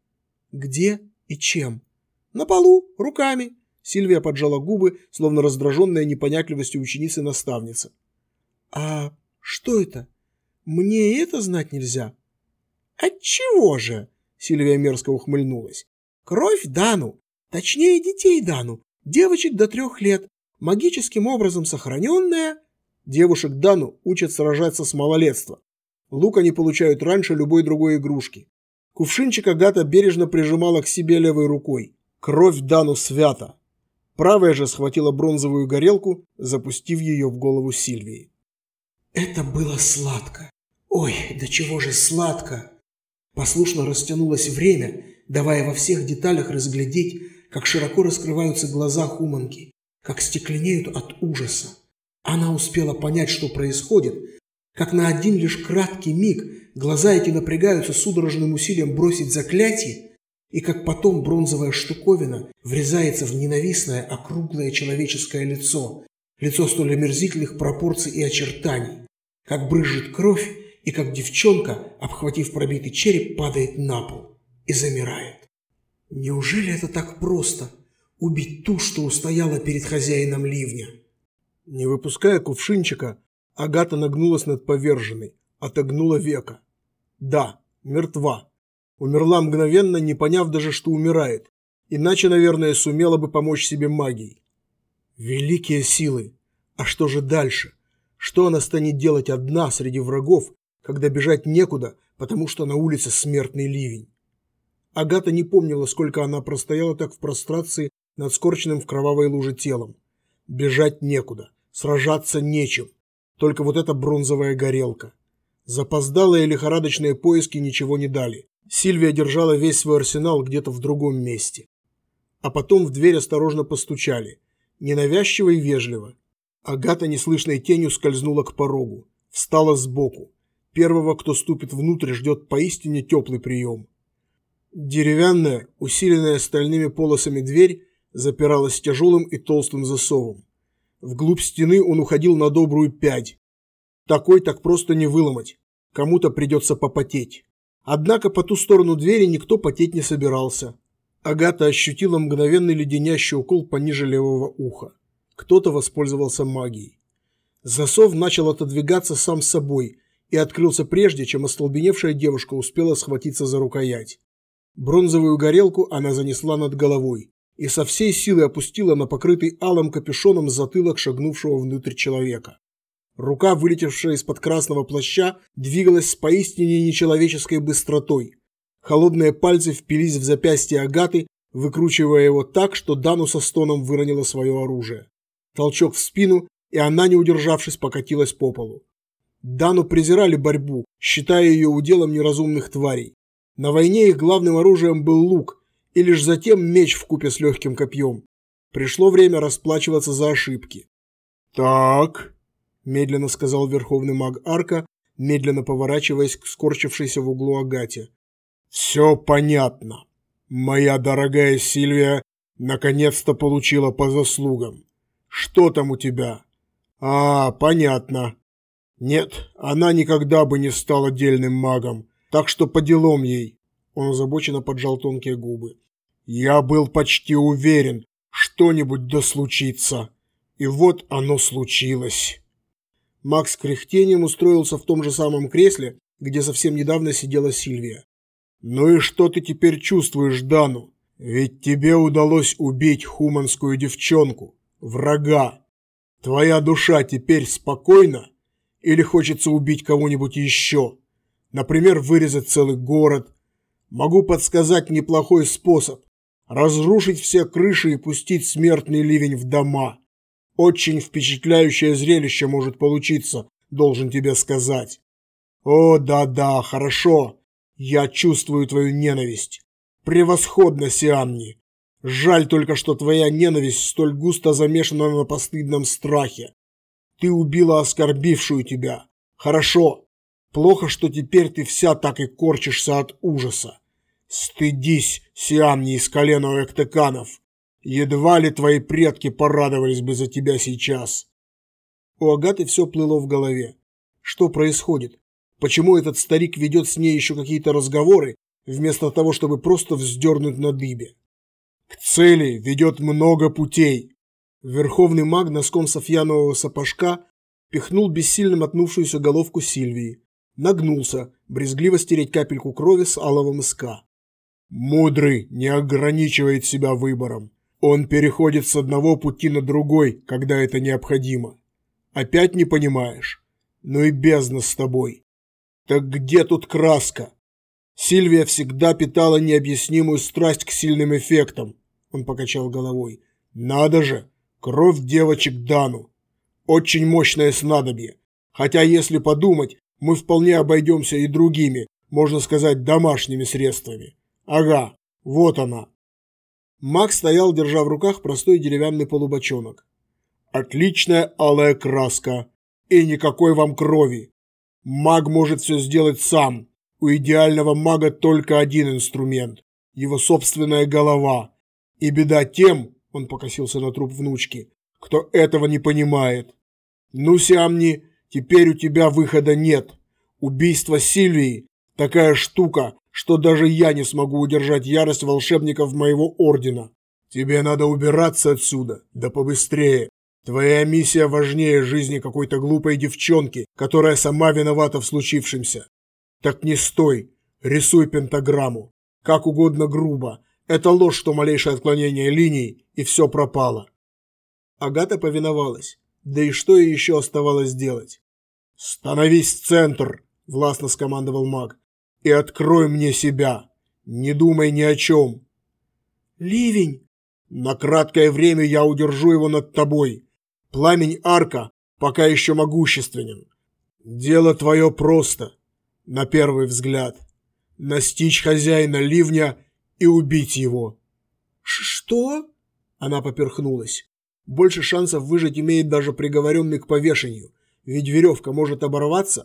Speaker 2: «Где и чем?» «На полу, руками», – Сильвия поджала губы, словно раздраженная непонятливостью ученицы-наставницы. «А что это? Мне это знать нельзя?» «Отчего же?» — Сильвия мерзко ухмыльнулась. «Кровь Дану, точнее детей Дану, девочек до трех лет, магическим образом сохраненная...»
Speaker 1: Девушек Дану учат сражаться с малолетства. Лук они получают раньше любой другой игрушки. Кувшинчик Агата бережно прижимала к себе левой рукой. Кровь Дану свята. Правая же схватила бронзовую горелку, запустив ее в голову Сильвии.
Speaker 2: Это было сладко. Ой, до чего же сладко! Послушно растянулось время, давая во всех деталях разглядеть, как широко раскрываются глаза Хуманки, как стекленеют от ужаса. Она успела понять, что происходит, как на один лишь краткий миг глаза эти напрягаются судорожным усилием бросить заклятие, и как потом бронзовая штуковина врезается в ненавистное округлое человеческое лицо, лицо столь омерзительных пропорций и очертаний, как брызжет кровь, и как девчонка, обхватив пробитый череп, падает на пол и замирает. Неужели это так просто – убить ту, что устояла перед хозяином ливня?
Speaker 1: Не выпуская кувшинчика, Агата нагнулась над поверженной, отогнула века. Да, мертва. Умерла мгновенно, не поняв даже, что умирает. Иначе, наверное, сумела бы помочь себе магией. Великие силы! А что же дальше? Что она станет делать одна среди врагов, когда бежать некуда, потому что на улице смертный ливень? Агата не помнила, сколько она простояла так в прострации над скорченным в кровавой луже телом. Бежать некуда, сражаться нечем. Только вот эта бронзовая горелка. Запоздалые лихорадочные поиски ничего не дали. Сильвия держала весь свой арсенал где-то в другом месте. А потом в дверь осторожно постучали. Ненавязчиво и вежливо. Агата неслышной тенью скользнула к порогу. Встала сбоку. Первого, кто ступит внутрь, ждет поистине теплый прием. Деревянная, усиленная стальными полосами дверь запиралась тяжелым и толстым засовом. Вглубь стены он уходил на добрую пять. Такой так просто не выломать. Кому-то придется попотеть. Однако по ту сторону двери никто потеть не собирался. Агата ощутила мгновенный леденящий укол пониже левого уха. Кто-то воспользовался магией. Засов начал отодвигаться сам собой и открылся прежде, чем остолбеневшая девушка успела схватиться за рукоять. Бронзовую горелку она занесла над головой и со всей силы опустила на покрытый алым капюшоном затылок шагнувшего внутрь человека. Рука, вылетевшая из-под красного плаща, двигалась с поистине нечеловеческой быстротой. Холодные пальцы впились в запястье Агаты, выкручивая его так, что Дану со стоном выронила свое оружие. Толчок в спину, и она, не удержавшись, покатилась по полу. Дану презирали борьбу, считая ее уделом неразумных тварей. На войне их главным оружием был лук, и лишь затем меч в купе с легким копьем. Пришло время расплачиваться за ошибки. «Так», – медленно сказал верховный маг Арка, медленно поворачиваясь к скорчившейся в углу Агате. «Все понятно. Моя дорогая Сильвия наконец-то получила по заслугам. Что там у тебя?» «А, понятно. Нет, она никогда бы не стала дельным магом. Так что по делам ей. Он озабоченно поджал тонкие губы. Я был почти уверен, что-нибудь да случится. И вот оно случилось. Макс кряхтением устроился в том же самом кресле, где совсем недавно сидела Сильвия. «Ну и что ты теперь чувствуешь, Дану? Ведь тебе удалось убить хуманскую девчонку, врага. Твоя душа теперь спокойна? Или хочется убить кого-нибудь еще?» Например, вырезать целый город. Могу подсказать неплохой способ. Разрушить все крыши и пустить смертный ливень в дома. Очень впечатляющее зрелище может получиться, должен тебе сказать. О, да-да, хорошо. Я чувствую твою ненависть. Превосходно, Сиамни. Жаль только, что твоя ненависть столь густо замешана на постыдном страхе. Ты убила оскорбившую тебя. Хорошо, Плохо, что теперь ты вся так и корчишься от ужаса. Стыдись, Сиамни из колена эктеканов. Едва ли твои предки порадовались бы за тебя сейчас. У Агаты все плыло в голове. Что происходит? Почему этот старик ведет с ней еще какие-то разговоры, вместо того, чтобы просто вздернуть на дыбе? К цели ведет много путей. Верховный маг носком софьянового сапожка пихнул бессильно мотнувшуюся головку Сильвии нагнулся, брезгливо стереть капельку крови с алого мыска. Мудрый не ограничивает себя выбором. Он переходит с одного пути на другой, когда это необходимо. Опять не понимаешь? Ну и бездна с тобой. Так где тут краска? Сильвия всегда питала необъяснимую страсть к сильным эффектам. Он покачал головой. Надо же, кровь девочек Дану. Очень мощное снадобье. Хотя, если подумать, мы вполне обойдемся и другими, можно сказать, домашними средствами. Ага, вот она. Макс стоял, держа в руках простой деревянный полубочонок. Отличная алая краска. И никакой вам крови. Маг может все сделать сам. У идеального мага только один инструмент – его собственная голова. И беда тем, он покосился на труп внучки, кто этого не понимает. Ну, Сиамни, теперь у тебя выхода нет. Убийство Сильвии – такая штука, что даже я не смогу удержать ярость волшебников моего ордена. Тебе надо убираться отсюда, да побыстрее. Твоя миссия важнее жизни какой-то глупой девчонки, которая сама виновата в случившемся. Так не стой, рисуй пентаграмму. Как угодно грубо. Это ложь, что малейшее отклонение линий, и все пропало.
Speaker 2: Агата повиновалась. Да и что ей еще оставалось делать?
Speaker 1: «Становись в центр!» – властно скомандовал маг. «И открой мне себя! Не думай ни о чем!»
Speaker 2: «Ливень!»
Speaker 1: На краткое время я удержу его над тобой. Пламень арка пока еще могущественен. Дело твое просто, на первый взгляд. Настичь хозяина ливня и убить его.
Speaker 2: «Что?»
Speaker 1: Она поперхнулась. Больше шансов выжить имеет даже приговоренный к повешению, ведь веревка может оборваться.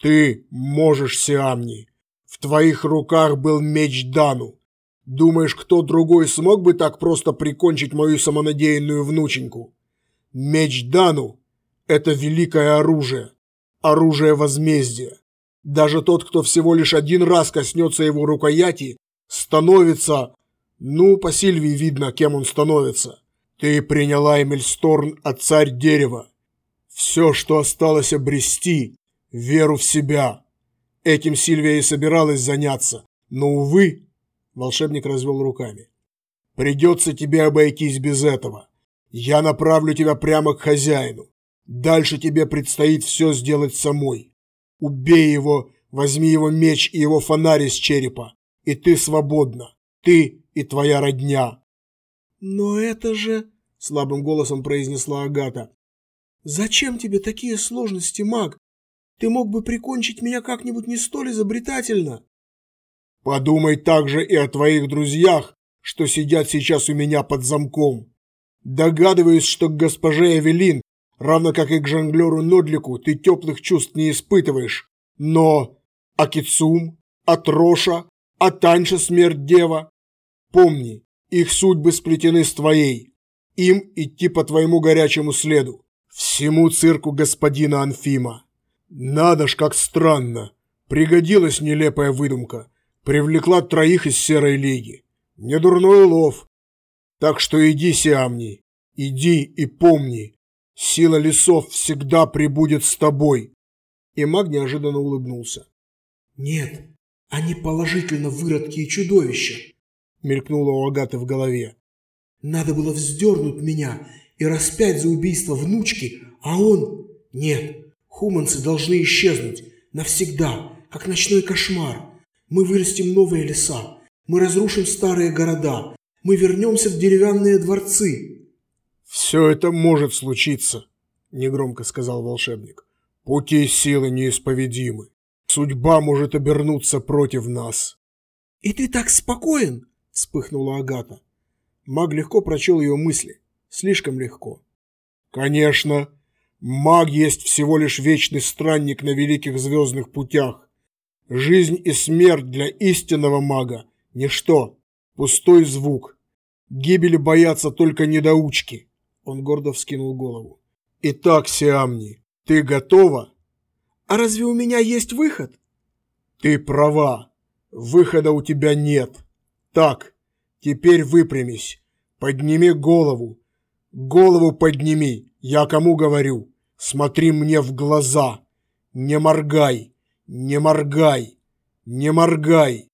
Speaker 1: Ты можешь, Сиамни. В твоих руках был меч Дану. Думаешь, кто другой смог бы так просто прикончить мою самонадеянную внученьку? Меч Дану – это великое оружие, оружие возмездия. Даже тот, кто всего лишь один раз коснется его рукояти, становится... Ну, по Сильвии видно, кем он становится. Ты приняла Эмильсторн от царь дерева. Все, что осталось обрести – веру в себя. Этим Сильвия и собиралась заняться, но, увы, Волшебник развел руками. «Придется тебе обойтись без этого. Я направлю тебя прямо к хозяину. Дальше тебе предстоит все сделать самой. Убей его, возьми его меч и его фонарь из черепа, и ты свободна. Ты и твоя родня».
Speaker 2: «Но это же...» — слабым голосом произнесла Агата. «Зачем тебе такие сложности, маг? Ты мог бы прикончить меня как-нибудь не столь изобретательно».
Speaker 1: Подумай также и о твоих друзьях, что сидят сейчас у меня под замком. Догадываюсь, что к госпоже Эвелин, равно как и к жонглеру Нодлику, ты теплых чувств не испытываешь. Но Акицум, Атроша, Атанша смерть дева. Помни, их судьбы сплетены с твоей. Им идти по твоему горячему следу. Всему цирку господина Анфима. Надо ж, как странно. Пригодилась нелепая выдумка привлекла троих из Серой Лиги. Недурной улов. Так что иди, Сиамни, иди и помни, сила лесов всегда прибудет с тобой.
Speaker 2: И маг неожиданно улыбнулся. Нет, они положительно выродки и чудовища, мелькнуло у Агаты в голове. Надо было вздернуть меня и распять за убийство внучки, а он... Нет, хуманцы должны исчезнуть навсегда, как ночной кошмар. Мы вырастим новые леса. Мы разрушим старые города. Мы вернемся в деревянные дворцы.
Speaker 1: «Все это может случиться», — негромко сказал волшебник. «Пути силы неисповедимы. Судьба может обернуться против нас».
Speaker 2: «И ты так спокоен?» — вспыхнула Агата.
Speaker 1: Маг легко прочел ее мысли. Слишком легко. «Конечно. Маг есть всего лишь вечный странник на великих звездных путях. Жизнь и смерть для истинного мага – ничто, пустой звук. Гибели боятся только недоучки. Он гордо вскинул голову. Итак, Сиамни, ты готова?
Speaker 2: А разве у меня есть выход?
Speaker 1: Ты права. Выхода у тебя нет. Так, теперь выпрямись. Подними голову. Голову подними. Я кому говорю? Смотри мне в глаза. Не моргай. Не моргай! Не моргай!